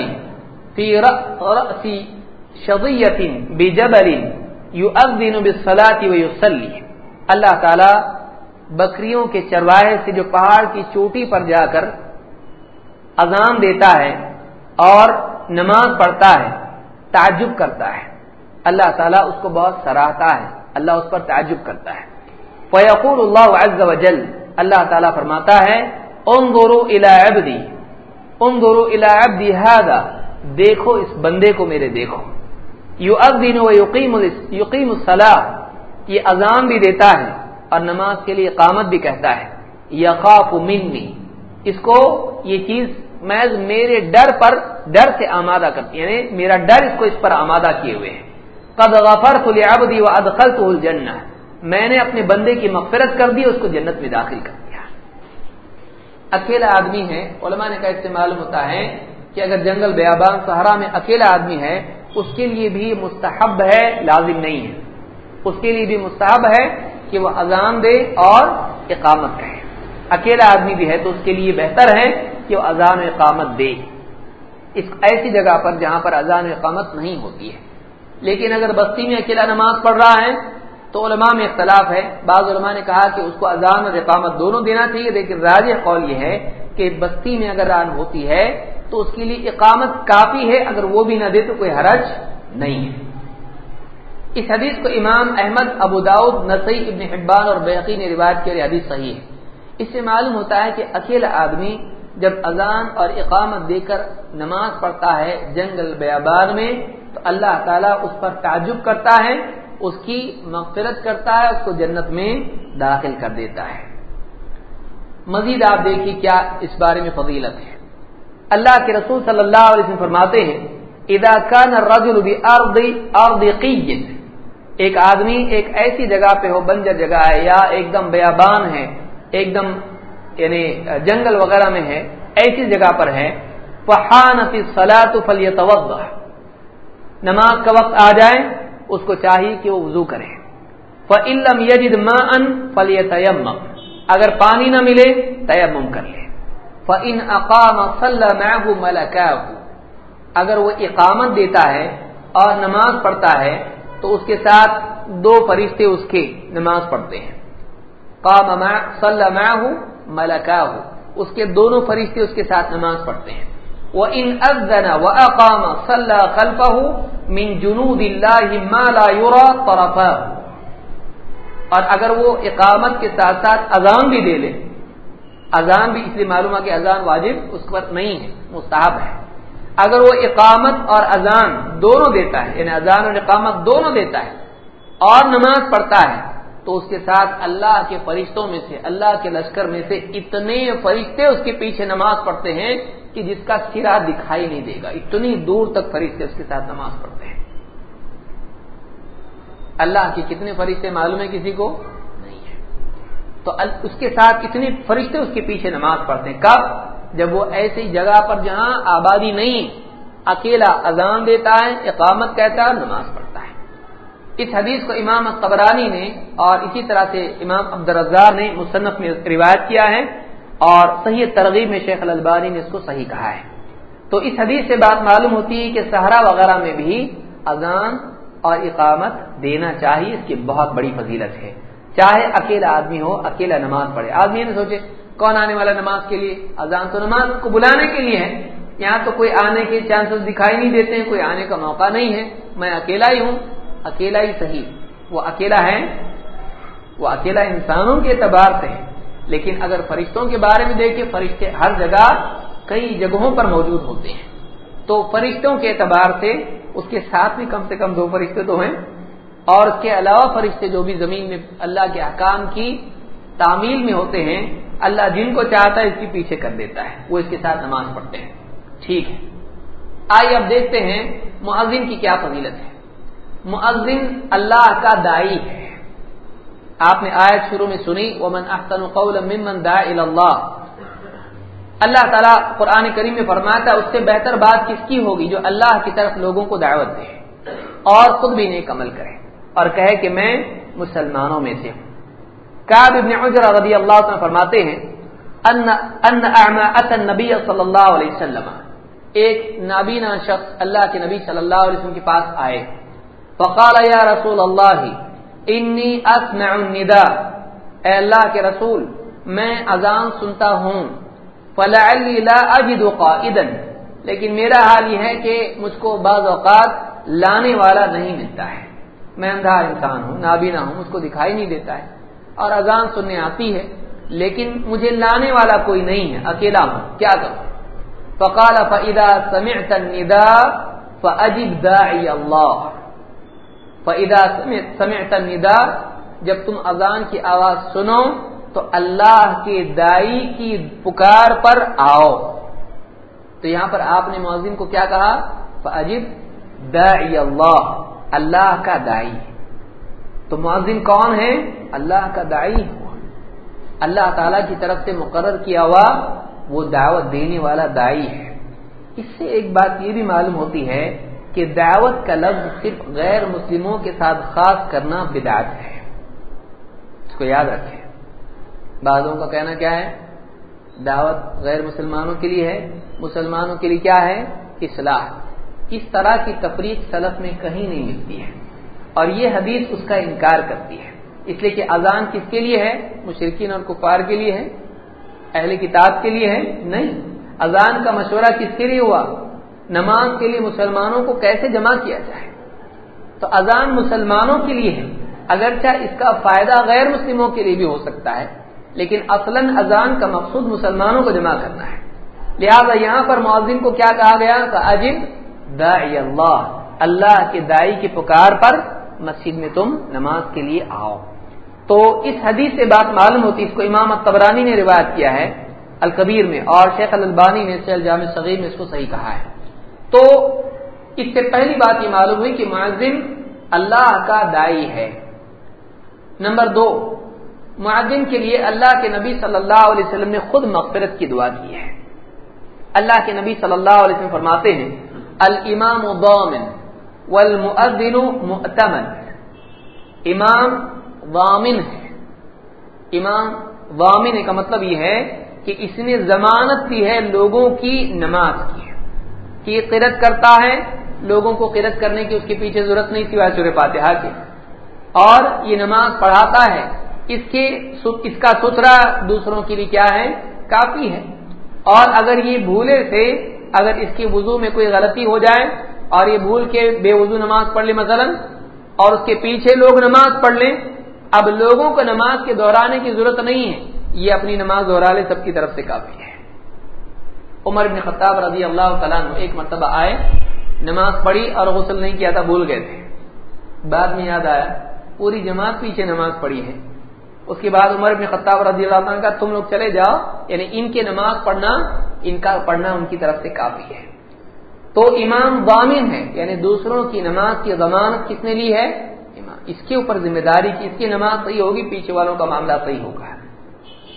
فی رأس شضیت بجبل یؤذن بالصلاة ویصلی۔ اللہ تعالی بکریوں کے چرواہے سے جو پہاڑ کی چوٹی پر جا کر اذان دیتا ہے اور نماز پڑھتا ہے۔ تعجب کرتا ہے۔ اللہ تعالیٰ اس کو بہت سراہتا ہے۔ اللہ اس پر تعجب کرتا ہے۔ فیقول اللہ عز و جل، اللہ تعالیٰ فرماتا ہے، انظروا الى عبدی۔ انظروا الى عبدی هذا۔ دیکھو اس بندے کو میرے دیکھو۔ یؤذن و یقیم یقیم الصلاح یہ اذان بھی دیتا ہے اور نماز کے لیے اقامت بھی کہتا ہے۔ یخاف منی۔ اس کو یہ چیز محض میرے ڈر پر ڈر سے آمادہ کرتی یعنی میرا ڈر اس کو اس پر آمادہ کیے ہوئے ہیں۔ قد غفرت لعبدی وادخلته الجنہ میں نے اپنے بندے کی مغفرت کر دی، اس کو جنت میں داخل کر دیا۔ اکیلا آدمی ہے، علماء نے کہا اس سے معلوم ہوتا ہے کہ اگر جنگل بیابان سہارا میں اکیلا آدمی ہے، اس کے لیے بھی مستحب ہے، لازم نہیں ہے۔ اس کے لیے بھی مستحب ہے کہ وہ اذان دے اور اقامت کہے اکیلا آدمی بھی ہے تو اس کے لیے بہتر ہے کہ وہ اذان و اقامت دے۔ اس ایسی جگہ پر جہاں پر اذان و اقامت نہیں ہوتی ہے۔ لیکن اگر بستی میں اکیلا نماز پڑھ رہا ہے تو علماء میں اختلاف ہے۔ بعض علماء نے کہا کہ اس کو اذان اور اقامت دونوں دینا چاہیے، لیکن راج قول یہ ہے کہ بستی میں اگر آن ہوتی ہے تو اس کے لیے اقامت کافی ہے، اگر وہ بھی نہ دے تو کوئی حرج نہیں ہے۔ اس حدیث کو امام احمد، ابو داود نسئی ابن حبان اور بحقی نے روایت کی حدیث صحیح ہے۔ اس سے معلوم ہوتا ہے کہ اکیلا آدمی جب اذان اور اقامت دے کر نماز پڑھتا ہے جنگل بیابان میں، تو اللہ تعالیٰ اس پر تعجب کرتا ہے، اس کی مغفرت کرتا ہے، اس کو جنت میں داخل کر دیتا ہے۔ مزید آپ دیکھیے کیا اس بارے میں فضیلت ہے۔ اللہ کے رسول صلی اللہ علیہ وسلم فرماتے ہیں ادا کان رجل ایک آدمی ایک ایسی جگہ پہ ہو، بنجر جگہ ہے یا ایک دم بیابان ہے ایک دم یعنی جنگل وغیرہ میں ہے، ایسی جگہ پر ہے۔ فحانت سلاۃ فلی نماز کا وقت آ جائے، اس کو چاہیے کہ وہ وضو کرے۔ فعلم یجد ما ان فلی تیم اگر پانی نہ ملے، تیمم کر لے۔ فن اقام صلی اگر وہ اقامت دیتا ہے اور نماز پڑھتا ہے، تو اس کے ساتھ دو فرشتے اس کے نماز پڑھتے ہیں۔ قام صلی ملکہ اس کے دونوں فرشتے اس کے ساتھ نماز پڑھتے ہیں. وہ ان ازن و اقام من جنود اللہ ما لا اور اگر وہ اقامت کے ساتھ ساتھ اذان بھی دے لے، اذان بھی اس لیے معلوم ہے کہ اذان واجب اس پر نہیں ہے، مستحب ہے. اگر وہ اقامت اور اذان دونوں دیتا ہے یعنی اذان اور اقامت دونوں دیتا ہے اور نماز پڑھتا ہے تو اس کے ساتھ اللہ کے فرشتوں میں سے، اللہ کے لشکر میں سے اتنے فرشتے اس کے پیچھے نماز پڑھتے ہیں کہ جس کا سرا دکھائی نہیں دے گا۔ اتنی دور تک فرشتے اس کے ساتھ نماز پڑھتے ہیں۔ اللہ کے کتنے فرشتے معلوم ہے کسی کو؟ نہیں ہے تو اس کے ساتھ اتنے فرشتے اس کے پیچھے نماز پڑھتے ہیں۔ کب؟ جب وہ ایسی جگہ پر جہاں آبادی نہیں، اکیلا اذان دیتا ہے، اقامت کہتا ہے نماز پڑھتا ہے۔ اس حدیث کو امام قبرانی نے اور اسی طرح سے امام عبدالرزار نے مصنف میں روایت کیا ہے اور صحیح ترغیب میں شیخ البانی نے اس کو صحیح کہا ہے۔ تو اس حدیث سے بات معلوم ہوتی ہے کہ سہارا وغیرہ میں بھی اذان اور اقامت دینا چاہیے، اس کی بہت بڑی فضیلت ہے۔ چاہے اکیلا آدمی ہو، اکیلا نماز پڑھے۔ آدمی نے سوچے کون آنے والا نماز کے لیے؟ اذان تو نماز کو بلانے کے لیے ہے۔ یہاں تو کوئی آنے کے چانسز دکھائی نہیں دیتے ہیں، کوئی آنے کا موقع نہیں ہے۔ میں اکیلا ہی ہوں۔ اکیلا ہی صحیح۔ وہ اکیلا ہے وہ اکیلا انسانوں کے اعتبار سے ہے لیکن اگر فرشتوں کے بارے میں دیکھیں، فرشتے ہر جگہ کئی جگہوں پر موجود ہوتے ہیں۔ تو فرشتوں کے اعتبار سے اس کے ساتھ بھی کم سے کم دو فرشتے تو ہیں۔ اور اس کے علاوہ فرشتے جو بھی زمین میں اللہ کے احکام کی تعمیل میں ہوتے ہیں، اللہ جن کو چاہتا ہے اس کے پیچھے کر دیتا ہے۔ وہ اس کے ساتھ نماز پڑھتے ہیں۔ ٹھیک ہے۔ آئیے اب دیکھتے ہیں معذن کی کیا فضیلت ہے۔ معذن اللہ کا دائی ہے۔ آپ نے آیت شروع میں سنی، ومن احسن قولا ممن دعا اللہ اللہ تعالیٰ قرآن کریم میں فرمایا تھا اس سے بہتر بات کس کی ہوگی؟ جو اللہ کی طرف لوگوں کو دعوت دے۔ اور خود بھی نیک عمل کرے۔ اور کہے کہ میں مسلمانوں میں سے ہوں۔ کاب ابن عجر رضی اللہ عنہ فرماتے ہیں ان ان اعما اتى النبي صلی اللہ علیہ وسلم۔ ایک نابینا شخص اللہ کے نبی صلی اللہ علیہ وسلم کے پاس آئے۔ فقال یا رسول اللہ انی اسمع النداء. اے اللہ کے رسول، میں اذان سنتا ہوں، فلعلی لا اجد قائدا۔ لیکن میرا حال یہ ہے کہ مجھ کو بعض اوقات لانے والا نہیں ملتا ہے۔ میں اندھا انسان ہوں، نابینا ہوں، مجھ کو دکھائی نہیں دیتا ہے اور اذان سننے آتی ہے، لیکن مجھے لانے والا کوئی نہیں ہے، اکیلا ہوں، کیا کروں؟ فقال فعدا سمعت النداء فاجب داعی اللہ فعدا سمعت النداء، جب تم اذان کی آواز سنو، تو اللہ کے دائی کی پکار پر آؤ۔ تو یہاں پر آپ نے معذم کو کیا کہا؟ فاجب داعی اللہ اللہ کا دائی۔ تو معذم کون ہے اللہ کا دائی اللہ تعالی کی طرف سے مقرر کیا ہوا، وہ دعوت دینے والا دائی ہے۔ اس سے ایک بات یہ بھی معلوم ہوتی ہے کہ دعوت کا لفظ صرف غیر مسلموں کے ساتھ خاص کرنا بدعت ہے۔ اس کو یاد رکھیں۔ بعضوں کا کہنا کیا ہے؟ دعوت غیر مسلمانوں کے لیے ہے، مسلمانوں کے لیے کیا ہے؟ اصلاح۔ اس طرح کی تفریق سلف میں کہیں نہیں ملتی ہے۔ اور یہ حدیث اس کا انکار کرتی ہے۔ اس لیے کہ اذان کس کے لیے ہے؟ مشرقین اور کفار کے لیے ہے۔ اہل کتاب کے لیے ہے؟ نہیں۔ اذان کا مشورہ کس کے لیے ہوا؟ نماز کے لیے مسلمانوں کو کیسے جمع کیا جائے؟ تو اذان مسلمانوں کے لیے ہے۔ اگرچہ اس کا فائدہ غیر مسلموں کے لیے بھی ہو سکتا ہے، لیکن اصلا اذان کا مقصود مسلمانوں کو جمع کرنا ہے۔ لہذا یہاں پر معذم کو کیا کہا گیا؟ کہ عجب داعی اللہ۔ اللہ کے دائی کی پکار پر مسجد میں تم نماز کے لیے آؤ۔ تو اس حدیث سے بات معلوم ہوتی اس کو امام الطبرانی نے روایت کیا ہے، الکبیر میں، اور شیخ البانی نے سیل جامع صغیر میں اس کو صحیح کہا ہے۔ تو اس سے پہلی بات یہ معلوم ہوئی کہ معذم اللہ کا دائی ہے۔ نمبر دو معذم کے لیے اللہ کے نبی صلی اللہ علیہ وسلم نے خود مغفرت کی دعا کی ہے۔ اللہ کے نبی صلی اللہ علیہ وسلم فرماتے ہیں، الامام ضامن والمؤذن مؤتمن۔ امام ضامن ہے۔ امام ضامن کا مطلب یہ ہے کہ اس نے ضمانت دی ہے لوگوں کی نماز کی۔ کہ یہ قرت کرتا ہے، لوگوں کو قرت کرنے کی اس کے پیچھے ضرورت نہیں سوائے سورہ فاتحہ کے۔ اور یہ نماز پڑھاتا ہے، اس کے اس کا ستھرا دوسروں کے لیے کیا ہے؟ کافی ہے۔ اور اگر یہ بھولے سے، اگر اس کے وضو میں کوئی غلطی ہو جائے، اور یہ بھول کے بے وضو نماز پڑھ لے مثلا، اور اس کے پیچھے لوگ نماز پڑھ لیں، اب لوگوں کو نماز کے دہرانے کی ضرورت نہیں ہے، یہ اپنی نماز دہرا لے سب کی طرف سے کافی ہے۔ عمر بن خطاب رضی اللہ تعالیٰ ایک مرتبہ آئے، نماز پڑھی اور غسل نہیں کیا تھا، بھول گئے تھے۔ بعد میں یاد آیا، پوری جماعت پیچھے نماز پڑھی ہے۔ اس کے بعد عمر بن خطاب رضی اللہ عنہ کا تم لوگ چلے جاؤ یعنی ان کے نماز پڑھنا، ان کا پڑھنا ان کی طرف سے کافی ہے۔ تو امام ضامن ہے یعنی دوسروں کی نماز کی ضمانت کس نے لی ہے؟ امام۔ اس کے اوپر ذمہ داری کی، اس کی نماز صحیح ہوگی، پیچھے والوں کا معاملہ صحیح ہوگا۔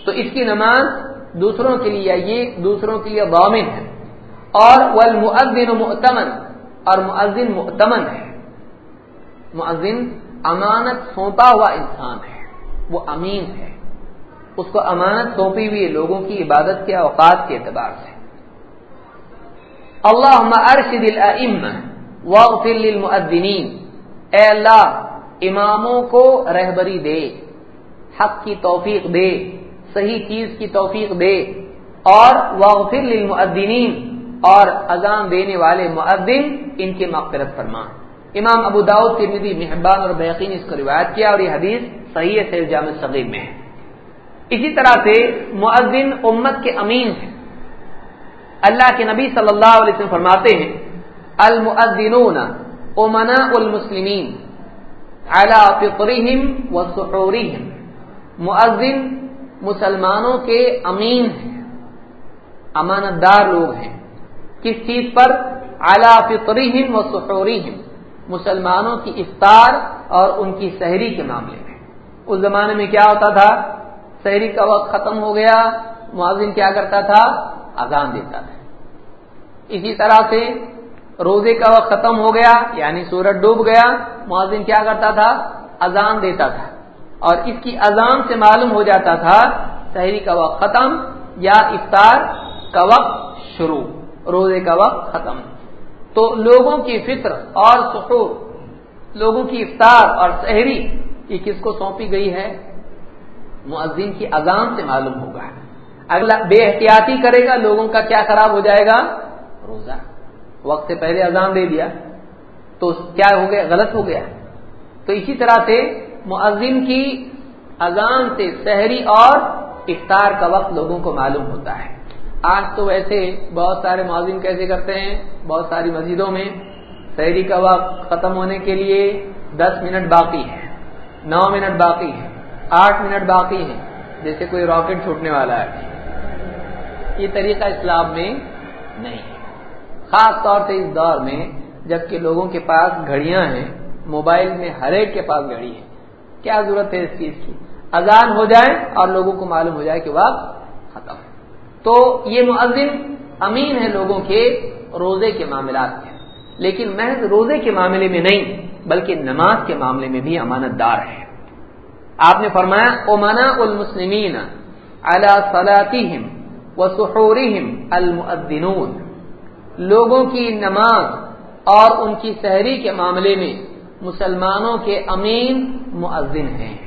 تو اس کی نماز دوسروں کے لیے یہ دوسروں کے لیے ضامن ہے۔ اور والمؤذن مؤتمن، اور مؤذن مؤتمن ہے۔ مؤذن امانت سونپا ہوا انسان ہے، وہ امین ہے۔ اس کو امانت سونپی ہوئی لوگوں کی عبادت کے اوقات کے اعتبار سے۔ اللہ ارشد واغفر للمؤذنین۔ اے اللہ، اماموں کو رہبری دے، حق کی توفیق دے۔ صحیح چیز کی توفیق دے اور واغفر للمؤذنین اور اذان دینے والے مؤذن ان کے مغفرت فرما امام ابو داؤد، ترمذی محبان اور بحقین اس کو روایت کیا اور یہ حدیث صحیح ہے جامع صغیر میں ہے۔ اسی طرح سے معذن امت کے امین ہیں۔ اللہ کے نبی صلی اللہ علیہ وسلم فرماتے ہیں، المؤذنون امنا المسلمین على فطرهم وسحورهم مؤذن مسلمانوں کے امین ہیں امانت دار لوگ ہیں۔ کس چیز پر؟ اعلی فطرهم وسحورهم مسلمانوں کی افطار اور ان کی سحری کے معاملے میں۔ اس زمانے میں کیا ہوتا تھا؟ شہری کا وقت ختم ہو گیا معذن کیا کرتا تھا؟ اذان دیتا تھا۔ اسی طرح سے روزے کا وقت ختم ہو گیا یعنی سورج ڈوب گیا معذن کیا کرتا تھا؟ اذان دیتا تھا۔ اور اس کی اذان سے معلوم ہو جاتا تھا شہری کا وقت ختم یا افطار کا وقت شروع، روزے کا وقت ختم۔ تو لوگوں کی فطر اور سحور، لوگوں کی افطار اور شہری یہ کس کو سونپی گئی ہے؟ معذن کی اذان سے معلوم ہوگا۔ اگلا بے احتیاطی کرے گا، لوگوں کا کیا خراب ہو جائے گا؟ روزہ۔ وقت سے پہلے اذان دے دیا تو کیا ہو گیا؟ غلط ہو گیا۔ تو اسی طرح سے معذم کی اذان سے شہری اور افطار کا وقت لوگوں کو معلوم ہوتا ہے۔ آج تو ویسے بہت سارے معذم کیسے کرتے ہیں؟ بہت ساری مسجدوں میں شہری کا وقت ختم ہونے کے لیے دس منٹ باقی ہے نو منٹ باقی ہے آٹھ منٹ باقی ہے جیسے کوئی راکٹ چھوٹنے والا ہے۔ یہ طریقہ اسلام میں نہیں ہے۔ خاص طور سے اس دور میں جبکہ لوگوں کے پاس گھڑیاں ہیں، موبائل میں ہر ایک کے پاس گھڑی ہے۔ کیا ضرورت ہے اس چیز کی؟ اذان ہو جائے اور لوگوں کو معلوم ہو جائے کہ وقت ختم۔ تو یہ معذم امین ہے لوگوں کے روزے کے معاملات میں۔ لیکن محض روزے کے معاملے میں نہیں، بلکہ نماز کے معاملے میں بھی امانت دار ہے آپ نے فرمایا امنا المسلمین اعلی صلاطیم و سحورہم المؤذنون لوگوں کی نماز اور ان کی سحری کے معاملے میں مسلمانوں کے امین مؤذن ہیں۔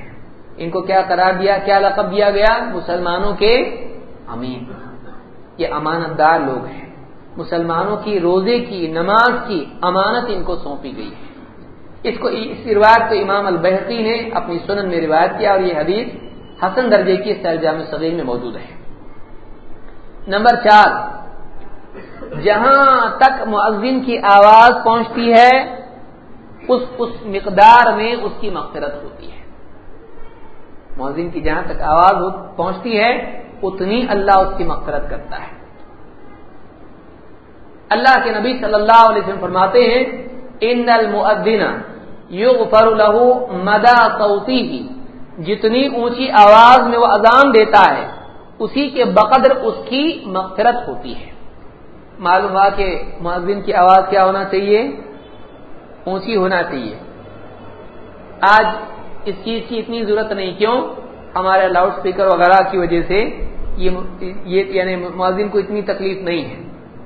ان کو کیا قرار دیا، کیا لقب دیا گیا؟ مسلمانوں کے امین۔ یہ امانت دار لوگ ہیں۔ مسلمانوں کی روزے کی، نماز کی امانت ان کو سونپی گئی ہے۔ اس کو، اس روایت کو امام البحقی نے اپنی سنن میں روایت کیا اور یہ حدیث حسن درجے کی سیر جامع صغیر میں موجود ہے۔ نمبر چار، جہاں تک معذن کی آواز پہنچتی ہے اس اس مقدار میں اس کی مغفرت ہوتی ہے۔ معذن کی جہاں تک آواز پہنچتی ہے، اتنی اللہ اس کی مغفرت کرتا ہے۔ اللہ کے نبی صلی اللہ علیہ وسلم فرماتے ہیں، ان المؤذن یغفر له مدا صوتی جتنی اونچی آواز میں وہ اذان دیتا ہے، اسی کے بقدر اس کی مغفرت ہوتی ہے۔ معلوم ہوا کہ معذن کی آواز کیا ہونا چاہیے؟ اونچی ہونا چاہیے۔ آج اس چیز کی اتنی ضرورت نہیں، کیوں؟ ہمارے لاؤڈ اسپیکر وغیرہ کی وجہ سے یہ یعنی معذن کو اتنی تکلیف نہیں ہے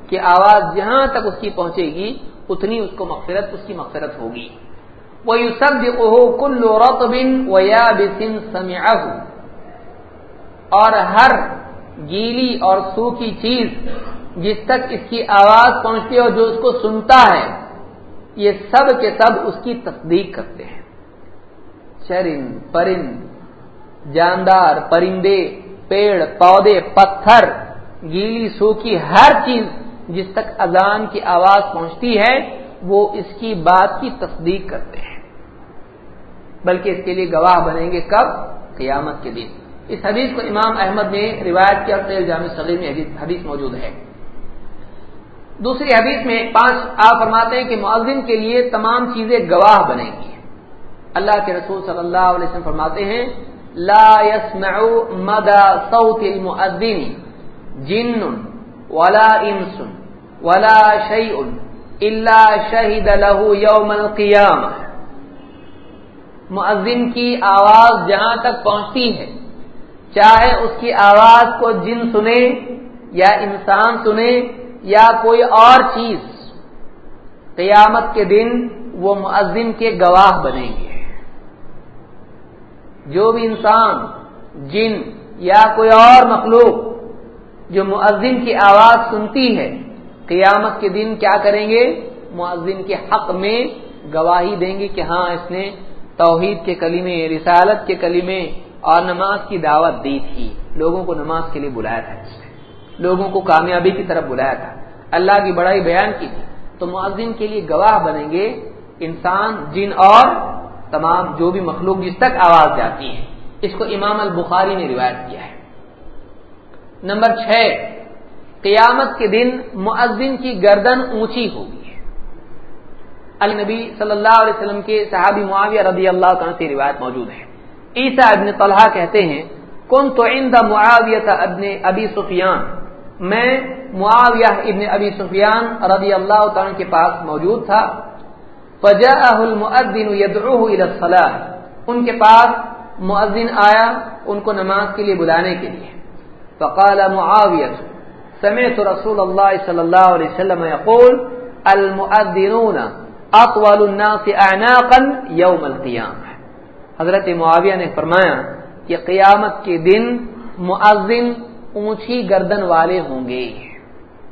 کہ آواز جہاں تک اس کی پہنچے گی، اتنی اس کو مغفرت، اس کی مغفرت ہوگی۔ وہ یو سب کل رقبن و یا بسن اور ہر گیلی اور سوکھی چیز جس تک اس کی آواز پہنچتی ہے اور جو اس کو سنتا ہے یہ سب کے سب اس کی تصدیق کرتے ہیں۔ چرند پرند، جاندار، پرندے، پیڑ، پودے، پتھر، گیلی سوکھی، ہر چیز جس تک اذان کی آواز پہنچتی ہے، وہ اس کی بات کی تصدیق کرتے ہیں۔ بلکہ اس کے لیے گواہ بنیں گے کب؟ قیامت کے دن۔ اس حدیث کو امام احمد نے روایت کیا اور جامع صغیر میں حدیث موجود ہے۔ دوسری حدیث میں پانچ آپ فرماتے ہیں کہ معذن کے لیے تمام چیزیں گواہ بنیں گی۔ اللہ کے رسول صلی اللہ علیہ وسلم فرماتے ہیں، لا يسمع مدى صوت المؤذن جن ولا انس ولا شيء الا شهد له يوم القيامه مؤذن کی آواز جہاں تک پہنچتی ہے، چاہے اس کی آواز کو جن سنے یا انسان سنے یا کوئی اور چیز قیامت کے دن وہ مؤذن کے گواہ بنیں گے۔ جو بھی انسان، جن یا کوئی اور مخلوق جو مؤذن کی آواز سنتی ہے، قیامت کے دن کیا کریں گے؟ مؤذن کے حق میں گواہی دیں گے کہ ہاں اس نے توحید کے کلیمے رسالت کے کلیمے اور نماز کی دعوت دی تھی۔ لوگوں کو نماز کے لیے بلایا تھا۔ اس نے لوگوں کو کامیابی کی طرف بلایا تھا۔ اللہ کی بڑائی بیان کی تھی۔ تو معذم کے لیے گواہ بنیں گے انسان، جن اور تمام جو بھی مخلوق جس تک آواز جاتی ہے اس کو امام البخاری نے روایت کیا ہے۔ نمبر چھ، قیامت کے دن معذن کی گردن اونچی ہوگی۔ النبی صلی اللہ علیہ وسلم کے صحابی معاویہ رضی اللہ عنہ سے روایت موجود ہے۔ عیسیٰ ابن طلحہ کہتے ہیں کن تو معاویہ ابن ابی سفیان میں معاویہ ابن ابی سفیان رضی اللہ عنہ کے پاس موجود تھا۔ فجاءه المؤذن يدعوه الى الصلاه ان کے پاس مؤذن آیا ان کو نماز کے لیے بلانے کے لیے۔ فقال معاویہ، سمعت رسول اللہ صلی اللہ علیہ وسلم يقول المؤذنون اطول الناس اعناقا یوم القیامہ۔ حضرت معاویہ نے فرمایا کہ قیامت کے دن معذن اونچی گردن والے ہوں گے۔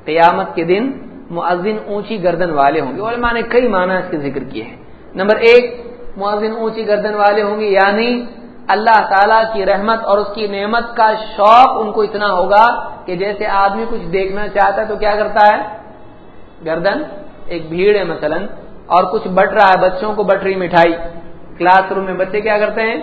قیامت کے دن معذن اونچی گردن والے ہوں گے۔ علماء نے کئی معنی اس کے ذکر کیے ہیں۔ نمبر ایک معذن اونچی گردن والے ہوں گے یعنی اللہ تعالی کی رحمت اور اس کی نعمت کا شوق ان کو اتنا ہوگا کہ جیسے آدمی کچھ دیکھنا چاہتا ہے تو کیا کرتا ہے؟ گردن۔ ایک بھیڑ ہے مثلا اور کچھ بٹ رہا ہے، بچوں کو بٹ رہی مٹھائی۔ کلاس روم میں بچے کیا کرتے ہیں؟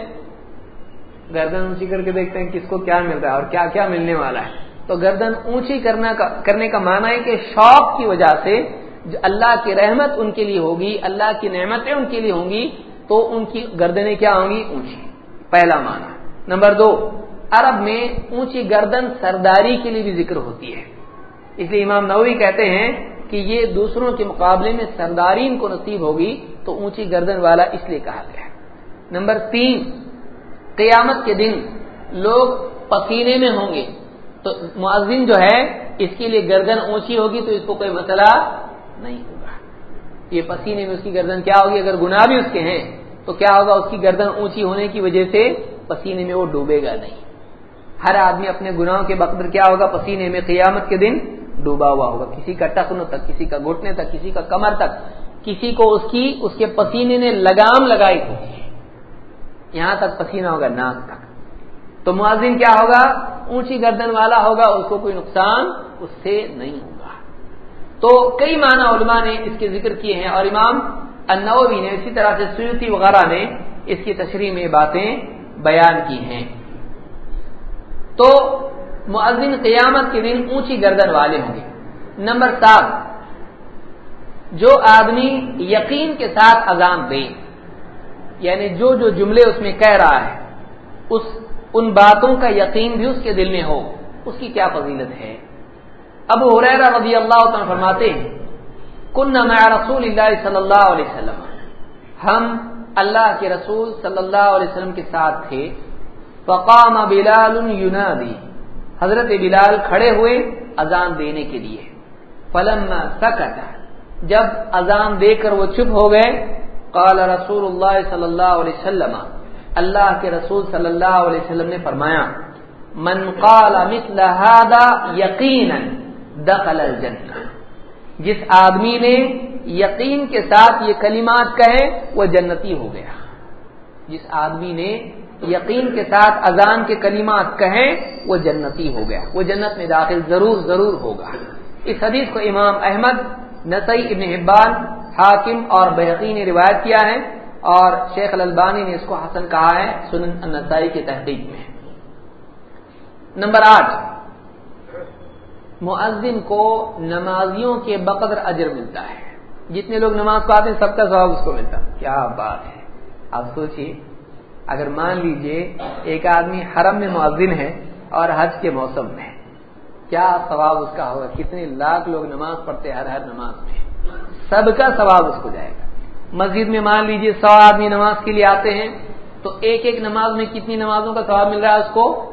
گردن اونچی کر کے دیکھتے ہیں کس کو کیا مل رہا ہے اور کیا کیا ملنے والا ہے۔ تو گردن اونچی کرنا کرنے کا معنی ہے کہ شوق کی وجہ سے جو اللہ کی رحمت ان کے لیے ہوگی، اللہ کی نعمتیں ان کے لیے ہوں گی، تو ان کی گردنیں کیا ہوں گی؟ اونچی۔ پہلا معنی۔ نمبر دو، عرب میں اونچی گردن سرداری کے لیے بھی ذکر ہوتی ہے۔ اس لیے امام نووی کہتے ہیں کہ یہ دوسروں کے مقابلے میں سردارین کو نصیب ہوگی، تو اونچی گردن والا اس لیے کہا گیا نمبر تین قیامت کے دن لوگ پسینے میں ہوں گے۔ تو معذن جو ہے، اس کے لیے گردن اونچی ہوگی تو اس کو کوئی مسئلہ نہیں ہوگا۔ یہ پسینے میں اس کی گردن کیا ہوگی؟ اگر گناہ بھی اس کے ہیں، تو کیا ہوگا؟ اس کی گردن اونچی ہونے کی وجہ سے پسینے میں وہ ڈوبے گا نہیں۔ ہر آدمی اپنے گناہوں کے بقدر کیا ہوگا؟ پسینے میں قیامت کے دن ڈوبا ہوا ہوگا۔ کسی کا ٹخنوں تک، کسی کا گھٹنے تک، کسی کا کمر تک، کسی کو اس کی، اس کے پسینے نے لگام لگائی ہوتی ہے یہاں تک پسینہ ہوگا ناک تک۔ تو معذن کیا ہوگا؟ اونچی گردن والا ہوگا، اس کو کوئی نقصان اس سے نہیں ہوگا۔ تو کئی معنی علماء نے اس کے ذکر کیے ہیں اور امام النووی نے اسی طرح سے سیوتی وغیرہ نے اس کی تشریح میں باتیں بیان کی ہیں۔ تو معذن قیامت کے دن اونچی گردن والے ہوں گے۔ نمبر سات، جو آدمی یقین کے ساتھ اذان دے۔ یعنی جو جو جملے اس میں کہہ رہا ہے، اس، ان باتوں کا یقین بھی اس کے دل میں ہو، اس کی کیا فضیلت ہے؟ ابو حریرہ رضی اللہ تعالیٰ فرماتے ہیں کن مع رسول اللہ صلی اللہ علیہ وسلم. ہم اللہ کے رسول صلی اللہ علیہ وسلم کے ساتھ تھے۔ فقام بلال ینادی حضرت بلال کھڑے ہوئے اذان دینے کے لیے۔ فلم سکت۔ جب اذان دے کر وہ چپ ہو گئے قال رسول اللہ صلی اللہ علیہ وسلم، اللہ کے رسول صلی اللہ علیہ وسلم نے فرمایا، من قال مثل هذا یقینا دخل الجنہ. جس آدمی نے یقین کے ساتھ یہ کلمات کہے، وہ جنتی ہو گیا۔ جس آدمی نے یقین کے ساتھ اذان کے کلمات کہیں وہ جنتی ہو گیا۔ وہ جنت میں داخل ضرور ضرور ہوگا۔ اس حدیث کو امام احمد، نسائی ابن حبان حاکم اور بحقی نے روایت کیا ہے اور شیخ البانی نے اس کو حسن کہا ہے سنن النسائی کی تحقیق میں۔ نمبر آٹھ۔ معذن کو نمازیوں کے بقدر اجر ملتا ہے۔ جتنے لوگ نماز کو آتے ہیں سب کا ثواب اس کو ملتا کیا بات ہے۔ آپ سوچیے اگر مان لیجیے، ایک آدمی حرم میں معذن ہے اور حج کے موسم میں، کیا ثواب اس کا ہوگا؟ کتنے لاکھ لوگ نماز پڑھتے ہر ہر نماز میں۔ سب کا ثواب اس کو جائے گا۔ مسجد میں مان لیجیے سو آدمی نماز کے لیے آتے ہیں، تو ایک ایک نماز میں کتنی نمازوں کا ثواب مل رہا ہے اس کو؟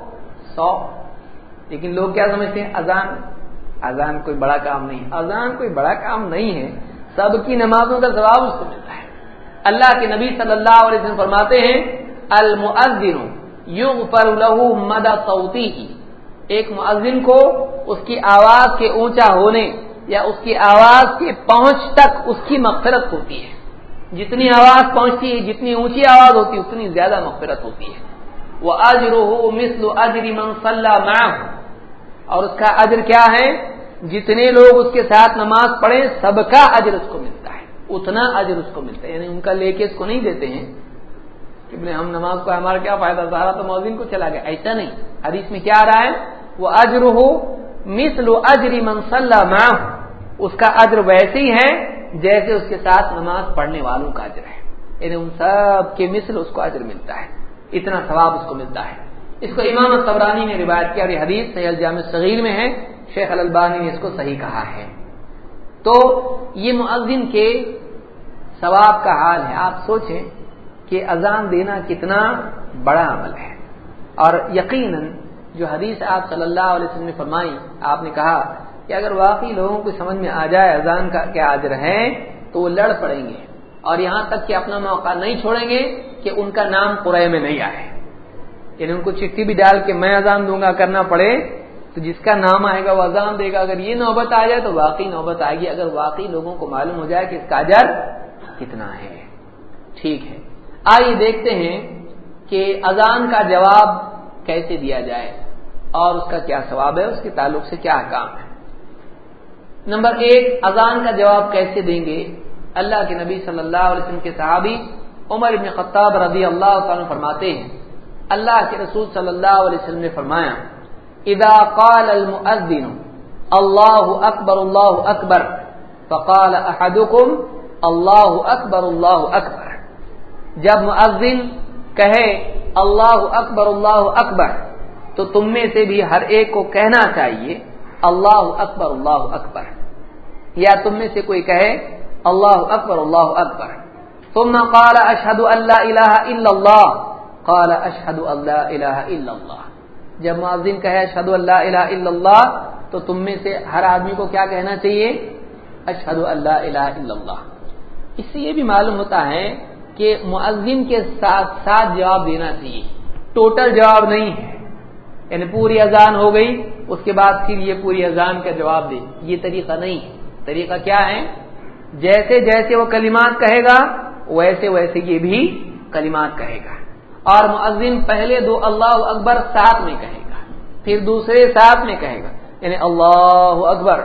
سو۔ لیکن لوگ کیا سمجھتے ہیں؟ اذان۔ اذان کوئی بڑا کام نہیں اذان کوئی بڑا کام نہیں ہے، سب کی نمازوں کا ثواب اس کو ملتا ہے۔ اللہ کے نبی صلی اللہ علیہ وسلم فرماتے ہیں المعذن یوگ پر لہو مدا سعودی ایک معذن کو اس کی آواز کے اونچا ہونے یا اس کی آواز کے پہنچ تک اس کی مغفرت ہوتی ہے۔ جتنی آواز پہنچتی ہے، جتنی اونچی آواز ہوتی ہے، اتنی زیادہ مغفرت ہوتی ہے۔ وہ اجر ہو مسل اجری منصلہ اور اس کا اجر کیا ہے؟ جتنے لوگ اس کے ساتھ نماز پڑھیں، سب کا اجر اس کو ملتا ہے۔ اتنا اجر اس کو ملتا ہے۔ یعنی ان کا لے کے اس کو نہیں دیتے ہیں۔ کہ ہم نماز کو ہمارا کیا فائدہ؟ سارا تو موزن کو چلا گیا۔ ایسا نہیں۔ حدیث میں کیا آ رہا ہے؟ وہ اجر ہو مسل اجری منصلہ اس کا اجر ویسے ہی ہے جیسے اس کے ساتھ نماز پڑھنے والوں کا اجر ہے۔ یعنی ان سب کے مثل اس کو اجر ملتا ہے، اتنا ثواب اس کو ملتا ہے۔ اس کو امام صبرانی نے روایت کیا اور یہ حدیث سیل جامع صغیر میں ہے، شیخ البانی نے اس کو صحیح کہا ہے۔ تو یہ معذن کے ثواب کا حال ہے۔ آپ سوچیں کہ اذان دینا کتنا بڑا عمل ہے۔ اور یقیناً جو حدیث آپ صلی اللہ علیہ وسلم نے فرمائی، آپ نے کہا کہ اگر واقعی لوگوں کو سمجھ میں آ جائے اذان کا کیا اجر ہے تو وہ لڑ پڑیں گے۔ اور یہاں تک کہ اپنا موقع نہیں چھوڑیں گے کہ ان کا نام قرے میں نہیں آئے۔ یعنی ان کو چٹھی بھی ڈال کے میں اذان دوں گا، کرنا پڑے، تو جس کا نام آئے گا وہ اذان دے گا۔ اگر یہ نوبت آ جائے تو واقعی نوبت آئے گی۔ اگر واقعی لوگوں کو معلوم ہو جائے کہ اس کا اجر کتنا ہے۔ ٹھیک ہے۔ آئیے دیکھتے ہیں کہ اذان کا جواب کیسے دیا جائے۔ اور اس کا کیا ثواب ہے؟ اس کے تعلق سے کیا کام ہے؟ نمبر ایک، اذان کا جواب کیسے دیں گے؟ اللہ کے نبی صلی اللہ علیہ وسلم کے صحابی عمر ابن خطاب رضی اللہ تعالیٰ فرماتے ہیں، اللہ کے رسول صلی اللہ علیہ وسلم نے فرمایا، اذا قال المؤذن، اللہ اکبر اللہ اکبر فقال احدكم اللہ اکبر اللہ اکبر جب مؤذن کہے، اللہ اکبر اللہ اکبر تو تم میں سے بھی ہر ایک کو کہنا چاہیے، اللہ اکبر اللہ اکبر۔ یا تم میں سے کوئی کہے، اللہ اکبر اللہ اکبر۔ ثم قال اشهد ان لا اله الا الله قال اشهد ان لا اله الا الله جب مؤذن کہے اشهد ان لا اله الا الله تو تم میں سے ہر آدمی کو کیا کہنا چاہیے؟ اشهد ان لا اله الا الله اس سے یہ بھی معلوم ہوتا ہے کہ مؤذن کے ساتھ ساتھ جواب دینا چاہیے۔ ٹوٹل جواب نہیں ہے۔ یعنی پوری اذان ہو گئی، اس کے بعد پھر یہ پوری اذان کا جواب دے۔ یہ طریقہ نہیں۔ طریقہ کیا ہے؟ جیسے جیسے وہ کلمات کہے گا، ویسے ویسے یہ بھی کلمات کہے گا۔ اور مؤذن پہلے دو اللہ اکبر ساتھ میں کہے گا، پھر دوسرے ساتھ میں کہے گا۔ یعنی اللہ اکبر،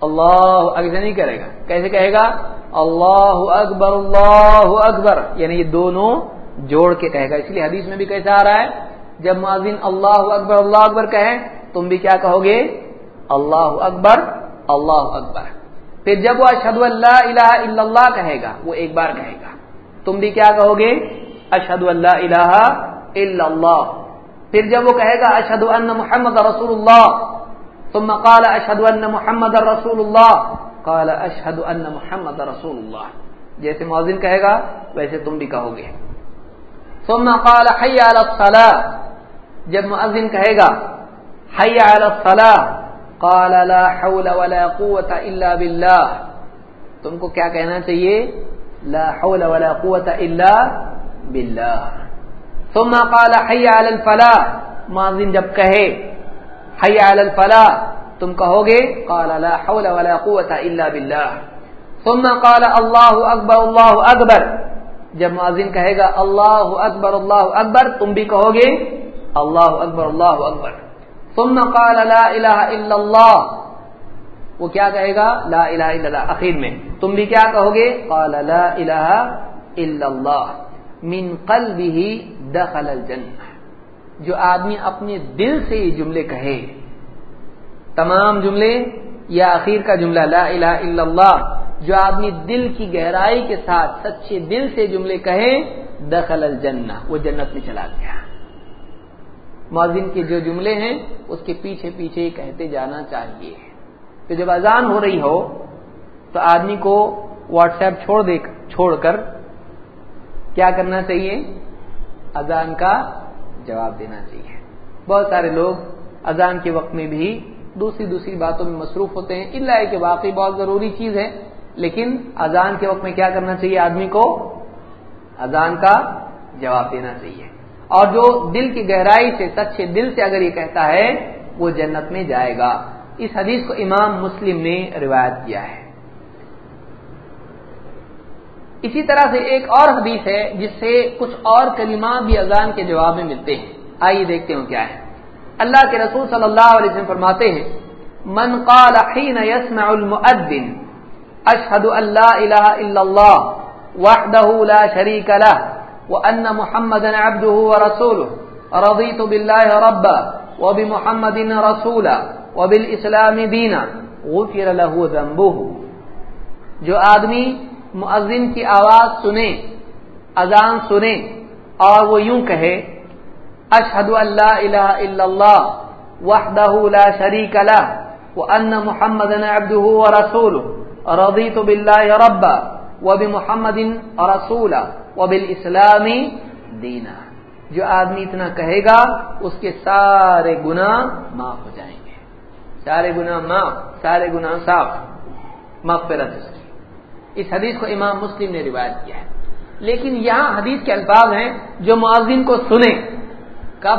اللہ ایسے نہیں کرے گا۔ کیسے کہے گا؟ اللہ اکبر اللہ اکبر۔ یعنی یہ دونوں جوڑ کے کہے گا۔ اس لیے حدیث میں بھی کیسا آ رہا ہے؟ جب مؤذن اللہ اکبر اللہ اکبر کہے تم بھی کیا کہو گے؟ اللہ اکبر اللہ اکبر۔ پھر جب وہ اشد اللہ الہ الا اللہ کہے گا، وہ ایک بار کہے گا، تم بھی کیا کہو گے؟ اشد اللہ الہ الا اللہ۔ پھر جب وہ کہے گا اشد ان محمد رسول اللہ، ثم قال اشد ان محمد رسول اللہ، قال اشد ان محمد رسول اللہ۔ جیسے مؤذن کہے گا، ویسے تم بھی کہو گے۔ ثم قال حي على الصلاه جب مؤذن کہے گا حي على الصلاه قال لا حول ولا قوة الا بالله تم کو کیا کہنا چاہیے؟ لا حول ولا قوة الا بالله ثم قال حي على الفلاح. ماضین جب کہے حي على الفلاح. تم کہو گے، قال لا حول ولا قوة الا بالله ثم قال الله اکبر الله اکبر. جب ماضین کہے گا، اللہ اکبر اللہ اکبر. تم بھی کہو گے اللہ اکبر اللہ اکبر۔ ثم قال لا الہ الا اللہ۔ وہ کیا کہے گا؟ لا الہ الا اللہ، اخیر میں۔ تم بھی کیا کہو گے؟ قال لا الہ الا اللہ۔ من قلبه دخل الجنہ۔ جو آدمی اپنے دل سے یہ جملے کہے، تمام جملے یا اخیر کا جملہ لا الہ الا اللہ۔ جو آدمی دل کی گہرائی کے ساتھ سچے دل سے جملے کہے، دخل الجنہ، وہ جنت میں چلا گیا۔ مؤذن کے جو جملے ہیں، اس کے پیچھے پیچھے کہتے جانا چاہیے۔ تو جب اذان ہو رہی ہو، تو آدمی کو واٹس ایپ چھوڑ دے، چھوڑ کر کیا کرنا چاہیے؟ اذان کا جواب دینا چاہیے۔ بہت سارے لوگ اذان کے وقت میں بھی دوسری دوسری باتوں میں مصروف ہوتے ہیں۔ اللہ کہ واقعی بہت ضروری چیز ہے، لیکن اذان کے وقت میں کیا کرنا چاہیے؟ آدمی کو اذان کا جواب دینا چاہیے۔ اور جو دل کی گہرائی سے، سچے دل سے اگر یہ کہتا ہے، وہ جنت میں جائے گا۔ اس حدیث کو امام مسلم نے روایت کیا ہے۔ اسی طرح سے ایک اور حدیث ہے، جس سے کچھ اور کلمات بھی اذان کے جواب میں ملتے ہیں۔ آئیے دیکھتے ہوں کیا ہے۔ اللہ کے رسول صلی اللہ علیہ وسلم فرماتے ہیں، من قال حين يسمع المؤذن اشهد ان لا اله الا الله وحده لا شريك له وان محمدا عبده ورسوله. رضيت بالله ربا وبمحمد رسولا وبالاسلام دينا. غفر له ذنبه. جو آدمی مؤذن کی آواز سنے، اذان سنے اور وہ یوں کہے اشهد ان لا اله الا الله وحده لا شريك له وان محمدا عبده ورسوله. رضيت بالله ربا وبمحمد رسولا. وبالاسلام دینا۔ جو آدمی اتنا کہے گا، اس کے سارے گناہ معاف ہو جائیں گے۔ سارے گناہ معاف، سارے گناہ صاف۔ مغفرت اس کی۔ اس حدیث کو امام مسلم نے روایت کیا ہے۔ لیکن یہاں حدیث کے الفاظ ہیں جو معذن کو سنے کب؟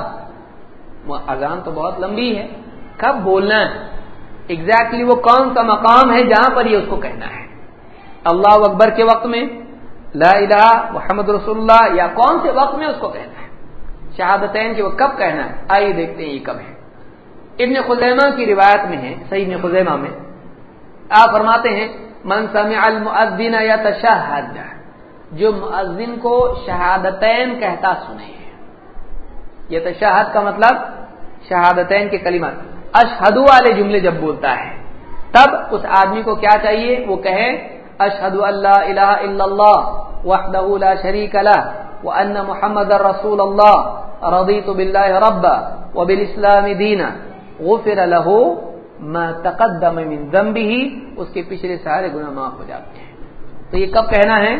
اذان تو بہت لمبی ہے۔ کب بولنا ہے؟ Exactly وہ کون سا مقام ہے جہاں پر یہ اس کو کہنا ہے۔ اللہ اکبر کے وقت میں لا الہ محمد رسول اللہ، یا کون سے وقت میں اس کو کہنا ہے؟ شہادتین کہ وہ کب کہنا ہے؟ آئیے دیکھتے ہیں یہ کب ہے۔ ابن خزیمہ کی روایت میں ہے، صحیح ابن خزیمہ میں۔ آپ فرماتے ہیں، من سمع المؤذن یا تشہد جو مؤذن کو شہادتین کہتا سنے۔ یہ تشہد کا مطلب شہادتین کے کلمات۔ اشہدو والے جملے جب بولتا ہے، تب اس آدمی کو کیا چاہیے؟ وہ کہے اشہد اللہ الہ الا اللہ وحدہ لا شریک لہ وان محمد رسول اللہ رضیت باللہ ربا وبالاسلام دینا غفر له ما تقدم من ذنبه اس کے پچھلے سارے گناہ معاف ہو جاتے ہیں۔ تو یہ کب کہنا ہے؟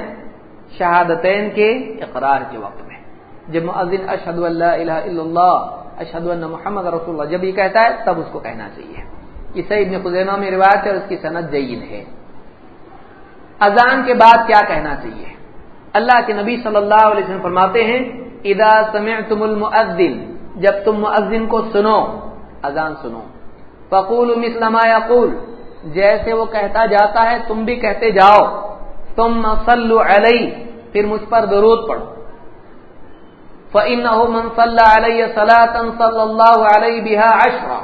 شہادتین کے اقرار کے وقت میں۔ جب مؤذن اشہد اللہ الہ الا اللہ، اشہد ان محمد رسول اللہ جب یہ کہتا ہے، تب اس کو کہنا چاہیے۔ یہ صحیح ابن خزینہ میں روایت ہے اور اس کی صنعت جین ہے۔ اذان کے بعد کیا کہنا چاہیے؟ اللہ کے نبی صلی اللہ علیہ وسلم فرماتے ہیں، اذا سمعتم المؤذن جب تم مؤذن کو سنو، اذان سنو۔ فقول مسلم یقول جیسے وہ کہتا جاتا ہے، تم بھی کہتے جاؤ۔ تم صلو علی پھر مجھ پر درود پڑھو۔ فَإِنَّهُ مَنْ صَلَّى عَلَيَّ صَلَاةً صَلَّى اللَّهُ عَلَيْهِ بِهَا عَشْرًا۔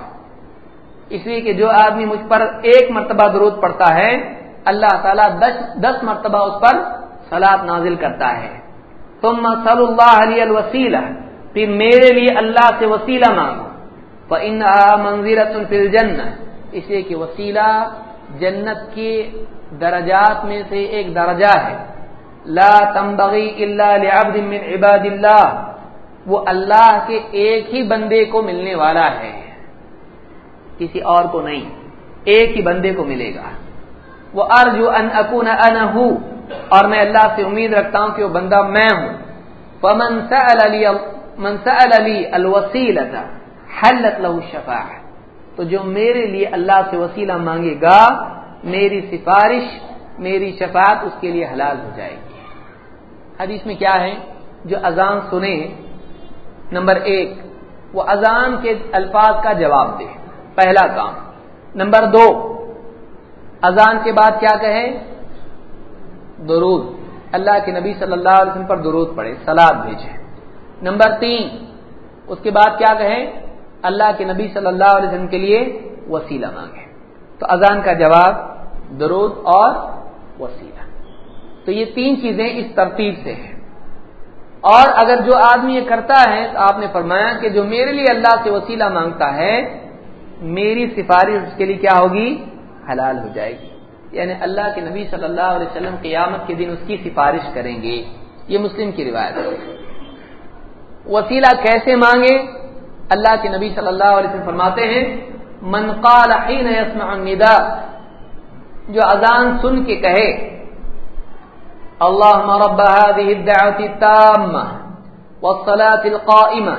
اس لیے کہ جو آدمی مجھ پر ایک مرتبہ درود پڑھتا ہے اللہ تعالیٰ دس, دس مرتبہ اس پر سلاد نازل کرتا ہے۔ ثم صلی اللہ علیہ الوسیلہ پھر میرے لیے اللہ سے وسیلہ مانگو۔ فَإِنَّهَا مَنزِلَةٌ فِي الْجَنَّةِ اس لیے کہ وسیلہ جنت کے درجات میں سے ایک درجہ ہے۔ لا تنبغی الا لعبد من عباد اللہ وہ اللہ کے ایک ہی بندے کو ملنے والا ہے۔ کسی اور کو نہیں ایک ہی بندے کو ملے گا۔ وہ ارجو ان اکون انا ہوں اور میں اللہ سے امید رکھتا ہوں کہ وہ بندہ میں ہوں۔ فمن سأل علی من سأل علی الوسیلۃ حلت له الشفاعہ تو جو میرے لیے اللہ سے وسیلہ مانگے گا، میری سفارش، میری شفاعت اس کے لیے حلال ہو جائے گی۔ حدیث میں کیا ہے؟ جو اذان سنے، نمبر ایک، وہ اذان کے الفاظ کا جواب دے۔ پہلا کام۔ نمبر دو اذان کے بعد کیا کہے درود۔ اللہ کے نبی صلی اللہ علیہ وسلم پر درود پڑے سلاد بھیجے نمبر تین، اس کے بعد کیا کہے اللہ کے نبی صلی اللہ علیہ وسلم کے لیے وسیلہ مانگے تو اذان کا جواب درود اور وسیلہ۔ تو یہ تین چیزیں اس ترتیب سے ہیں۔ اور اگر جو آدمی یہ کرتا ہے، تو آپ نے فرمایا کہ جو میرے لیے اللہ سے وسیلہ مانگتا ہے، میری سفارش اس کے لیے کیا ہوگی؟ حلال ہو جائے گی۔ یعنی اللہ کے نبی صلی اللہ علیہ وسلم قیامت کے دن اس کی سفارش کریں گے۔ یہ مسلم کی روایت ہے۔ وسیلہ کیسے مانگے؟ اللہ کے نبی صلی اللہ علیہ وسلم فرماتے ہیں، من قال حين يسمع النداء جو اذان سن کے کہے اللهم رب هذه الدعوة التامة والصلاة القائمة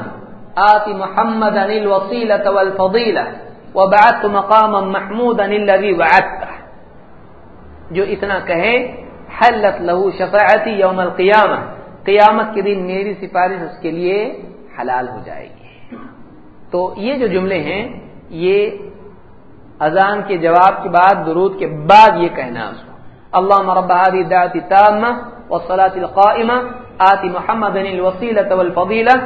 آت محمدا الوصيلة والفضيلة وبعثت مقاما محمودا الذي وعدته. جو اتنا کہے، حلت له شفاعتی یوم القیامہ، قیامت کے دن میری سفارش اس کے لیے حلال ہو جائے گی۔ تو یہ جو جملے ہیں، یہ اذان کے جواب کے بعد، درود کے بعد یہ کہنا اس کو۔ اللہ مرب هذه الدعوة التامة والصلاة القائمة آت محمد الوسيلة والفضيلة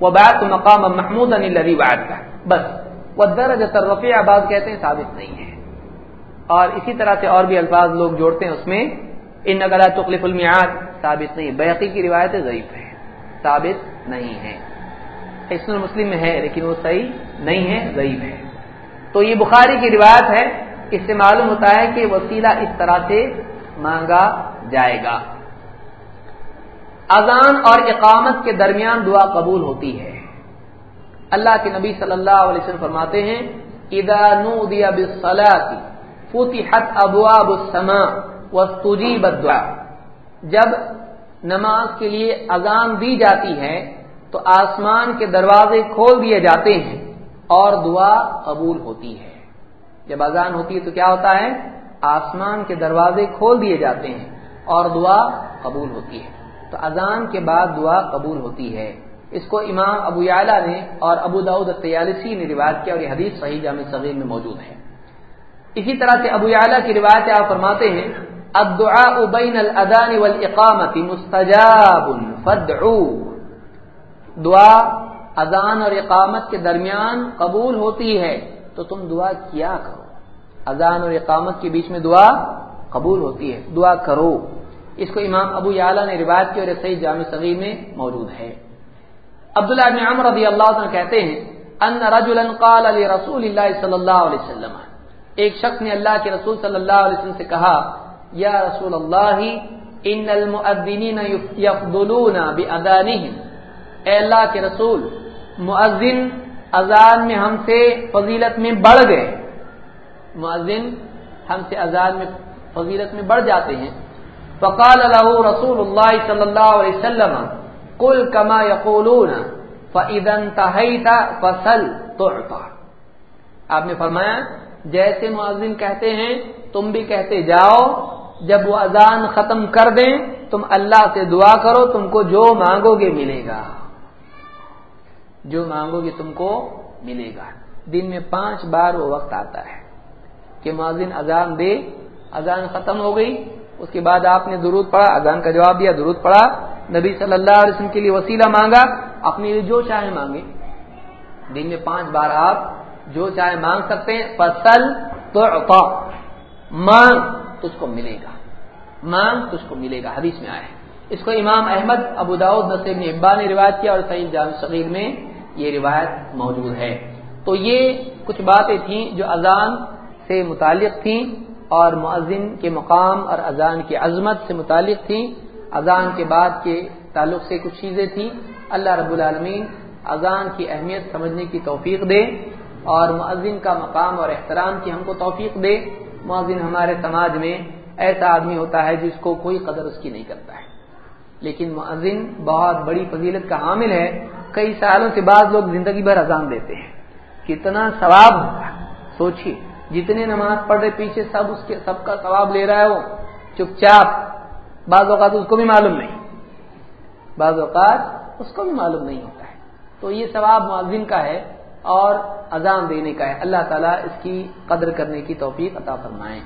وبعث مقاما محمودا الذي وعدته۔ بس وہ والدرجة الرفيعة بعض کہتے ہیں ثابت نہیں ہے۔ اور اسی طرح سے اور بھی الفاظ لوگ جوڑتے ہیں اس میں ان نقلا تخلف المیعاد ثابت نہیں بحقی کی روایت ضعیف ہے۔ ثابت نہیں ہے۔ حسن المسلم میں ہے، لیکن وہ صحیح نہیں ہے، ضعیف ہے۔ تو یہ بخاری کی روایت ہے۔ اس سے معلوم ہوتا ہے کہ وسیلہ اس طرح سے مانگا جائے گا۔ اذان اور اقامت کے درمیان دعا قبول ہوتی ہے۔ اللہ کے نبی صلی اللہ علیہ وسلم فرماتے ہیں، اذا نودي بالصلاه فتحت ابواب السماء واستجيب الدعاء. جب نماز کے لیے اذان دی جاتی ہے، تو آسمان کے دروازے کھول دیے جاتے ہیں اور دعا قبول ہوتی ہے۔ جب اذان ہوتی ہے تو کیا ہوتا ہے؟ آسمان کے دروازے کھول دیے جاتے ہیں اور دعا قبول ہوتی ہے۔ تو اذان کے بعد دعا قبول ہوتی ہے۔ اس کو امام ابو اعلیٰ نے اور ابو داود تیالسی نے روایت کیا اور یہ حدیث صحیح جامع صغیر میں موجود ہے۔ اسی طرح سے ابو اعلیٰ کی روایت آپ فرماتے ہیں، الدعاء بین الادان والاقامت مستجاب فدعو دعا اذان اور اقامت کے درمیان قبول ہوتی ہے، تو تم دعا کیا کرو۔ اذان اور اقامت کے بیچ میں دعا قبول ہوتی ہے، دعا کرو۔ اس کو امام ابو اعلیٰ نے روایت کی اور صحیح جامع صغیر میں موجود ہے۔ عبداللہ بن عمر رضی اللہ عنہ کہتے ہیں، ان رجلا قال علی رسول اللہ صلی اللہ علیہ وسلم. ایک شخص نے اللہ کے رسول صلی اللہ علیہ وسلم سے کہا، یا رسول اللہ، ان المؤذنین یفضلون بأذانہم اے اللہ کے رسول، مؤذن اذان میں ہم سے فضیلت میں بڑھ گئے۔ مؤذن ہم سے اذان میں فضیلت میں بڑھ جاتے ہیں۔ فقال له رسول اللہ صلی اللہ علیہ وسلم کل کما یقولون فصل تعطى. آپ نے فرمایا، جیسے مؤذن کہتے ہیں، تم بھی کہتے جاؤ، جب وہ اذان ختم کر دیں، تم اللہ سے دعا کرو، تم کو جو مانگو گے ملے گا۔ جو مانگو گے تم کو ملے گا۔ دن میں پانچ بار وہ وقت آتا ہے کہ مؤذن اذان دے، اذان ختم ہو گئی، اس کے بعد آپ نے درود پڑھا، اذان کا جواب دیا، درود پڑھا نبی صلی اللہ علیہ وسلم کے لیے وسیلہ مانگا، اپنے لیے جو چاہے مانگے دن میں پانچ بار آپ جو چاہے مانگ سکتے ہیں، فصل تو مانگ تجھ کو ملے گا۔ مانگ تجھ کو ملے گا۔ حدیث میں آئے اس کو امام احمد، ابو داود نصیب نے ابا نے روایت کیا اور سعید جام صغیر میں یہ روایت موجود ہے۔ تو یہ کچھ باتیں تھیں جو اذان سے متعلق تھیں اور معذن کے مقام اور اذان کی عظمت سے متعلق تھیں۔ اذان کے بعد کے تعلق سے کچھ چیزیں تھیں۔ اللہ رب العالمین اذان کی اہمیت سمجھنے کی توفیق دے اور معذن کا مقام اور احترام کی ہم کو توفیق دے۔ معذن ہمارے سماج میں ایسا آدمی ہوتا ہے جس کو کوئی قدر اس کی نہیں کرتا ہے۔ لیکن معذن بہت بڑی فضیلت کا حامل ہے۔ کئی سالوں سے بعد لوگ زندگی بھر اذان دیتے ہیں۔ کتنا ثواب ہوتا سوچیے جتنے نماز پڑھ رہے پیچھے سب اس کے سب کا ثواب لے رہا ہے وہ۔ چپ چاپ۔ بعض اوقات اس کو بھی معلوم نہیں۔ بعض اوقات اس کو بھی معلوم نہیں ہوتا ہے۔ تو یہ ثواب معذن کا ہے اور اذان دینے کا ہے۔ اللہ تعالیٰ اس کی قدر کرنے کی توفیق عطا فرمائیں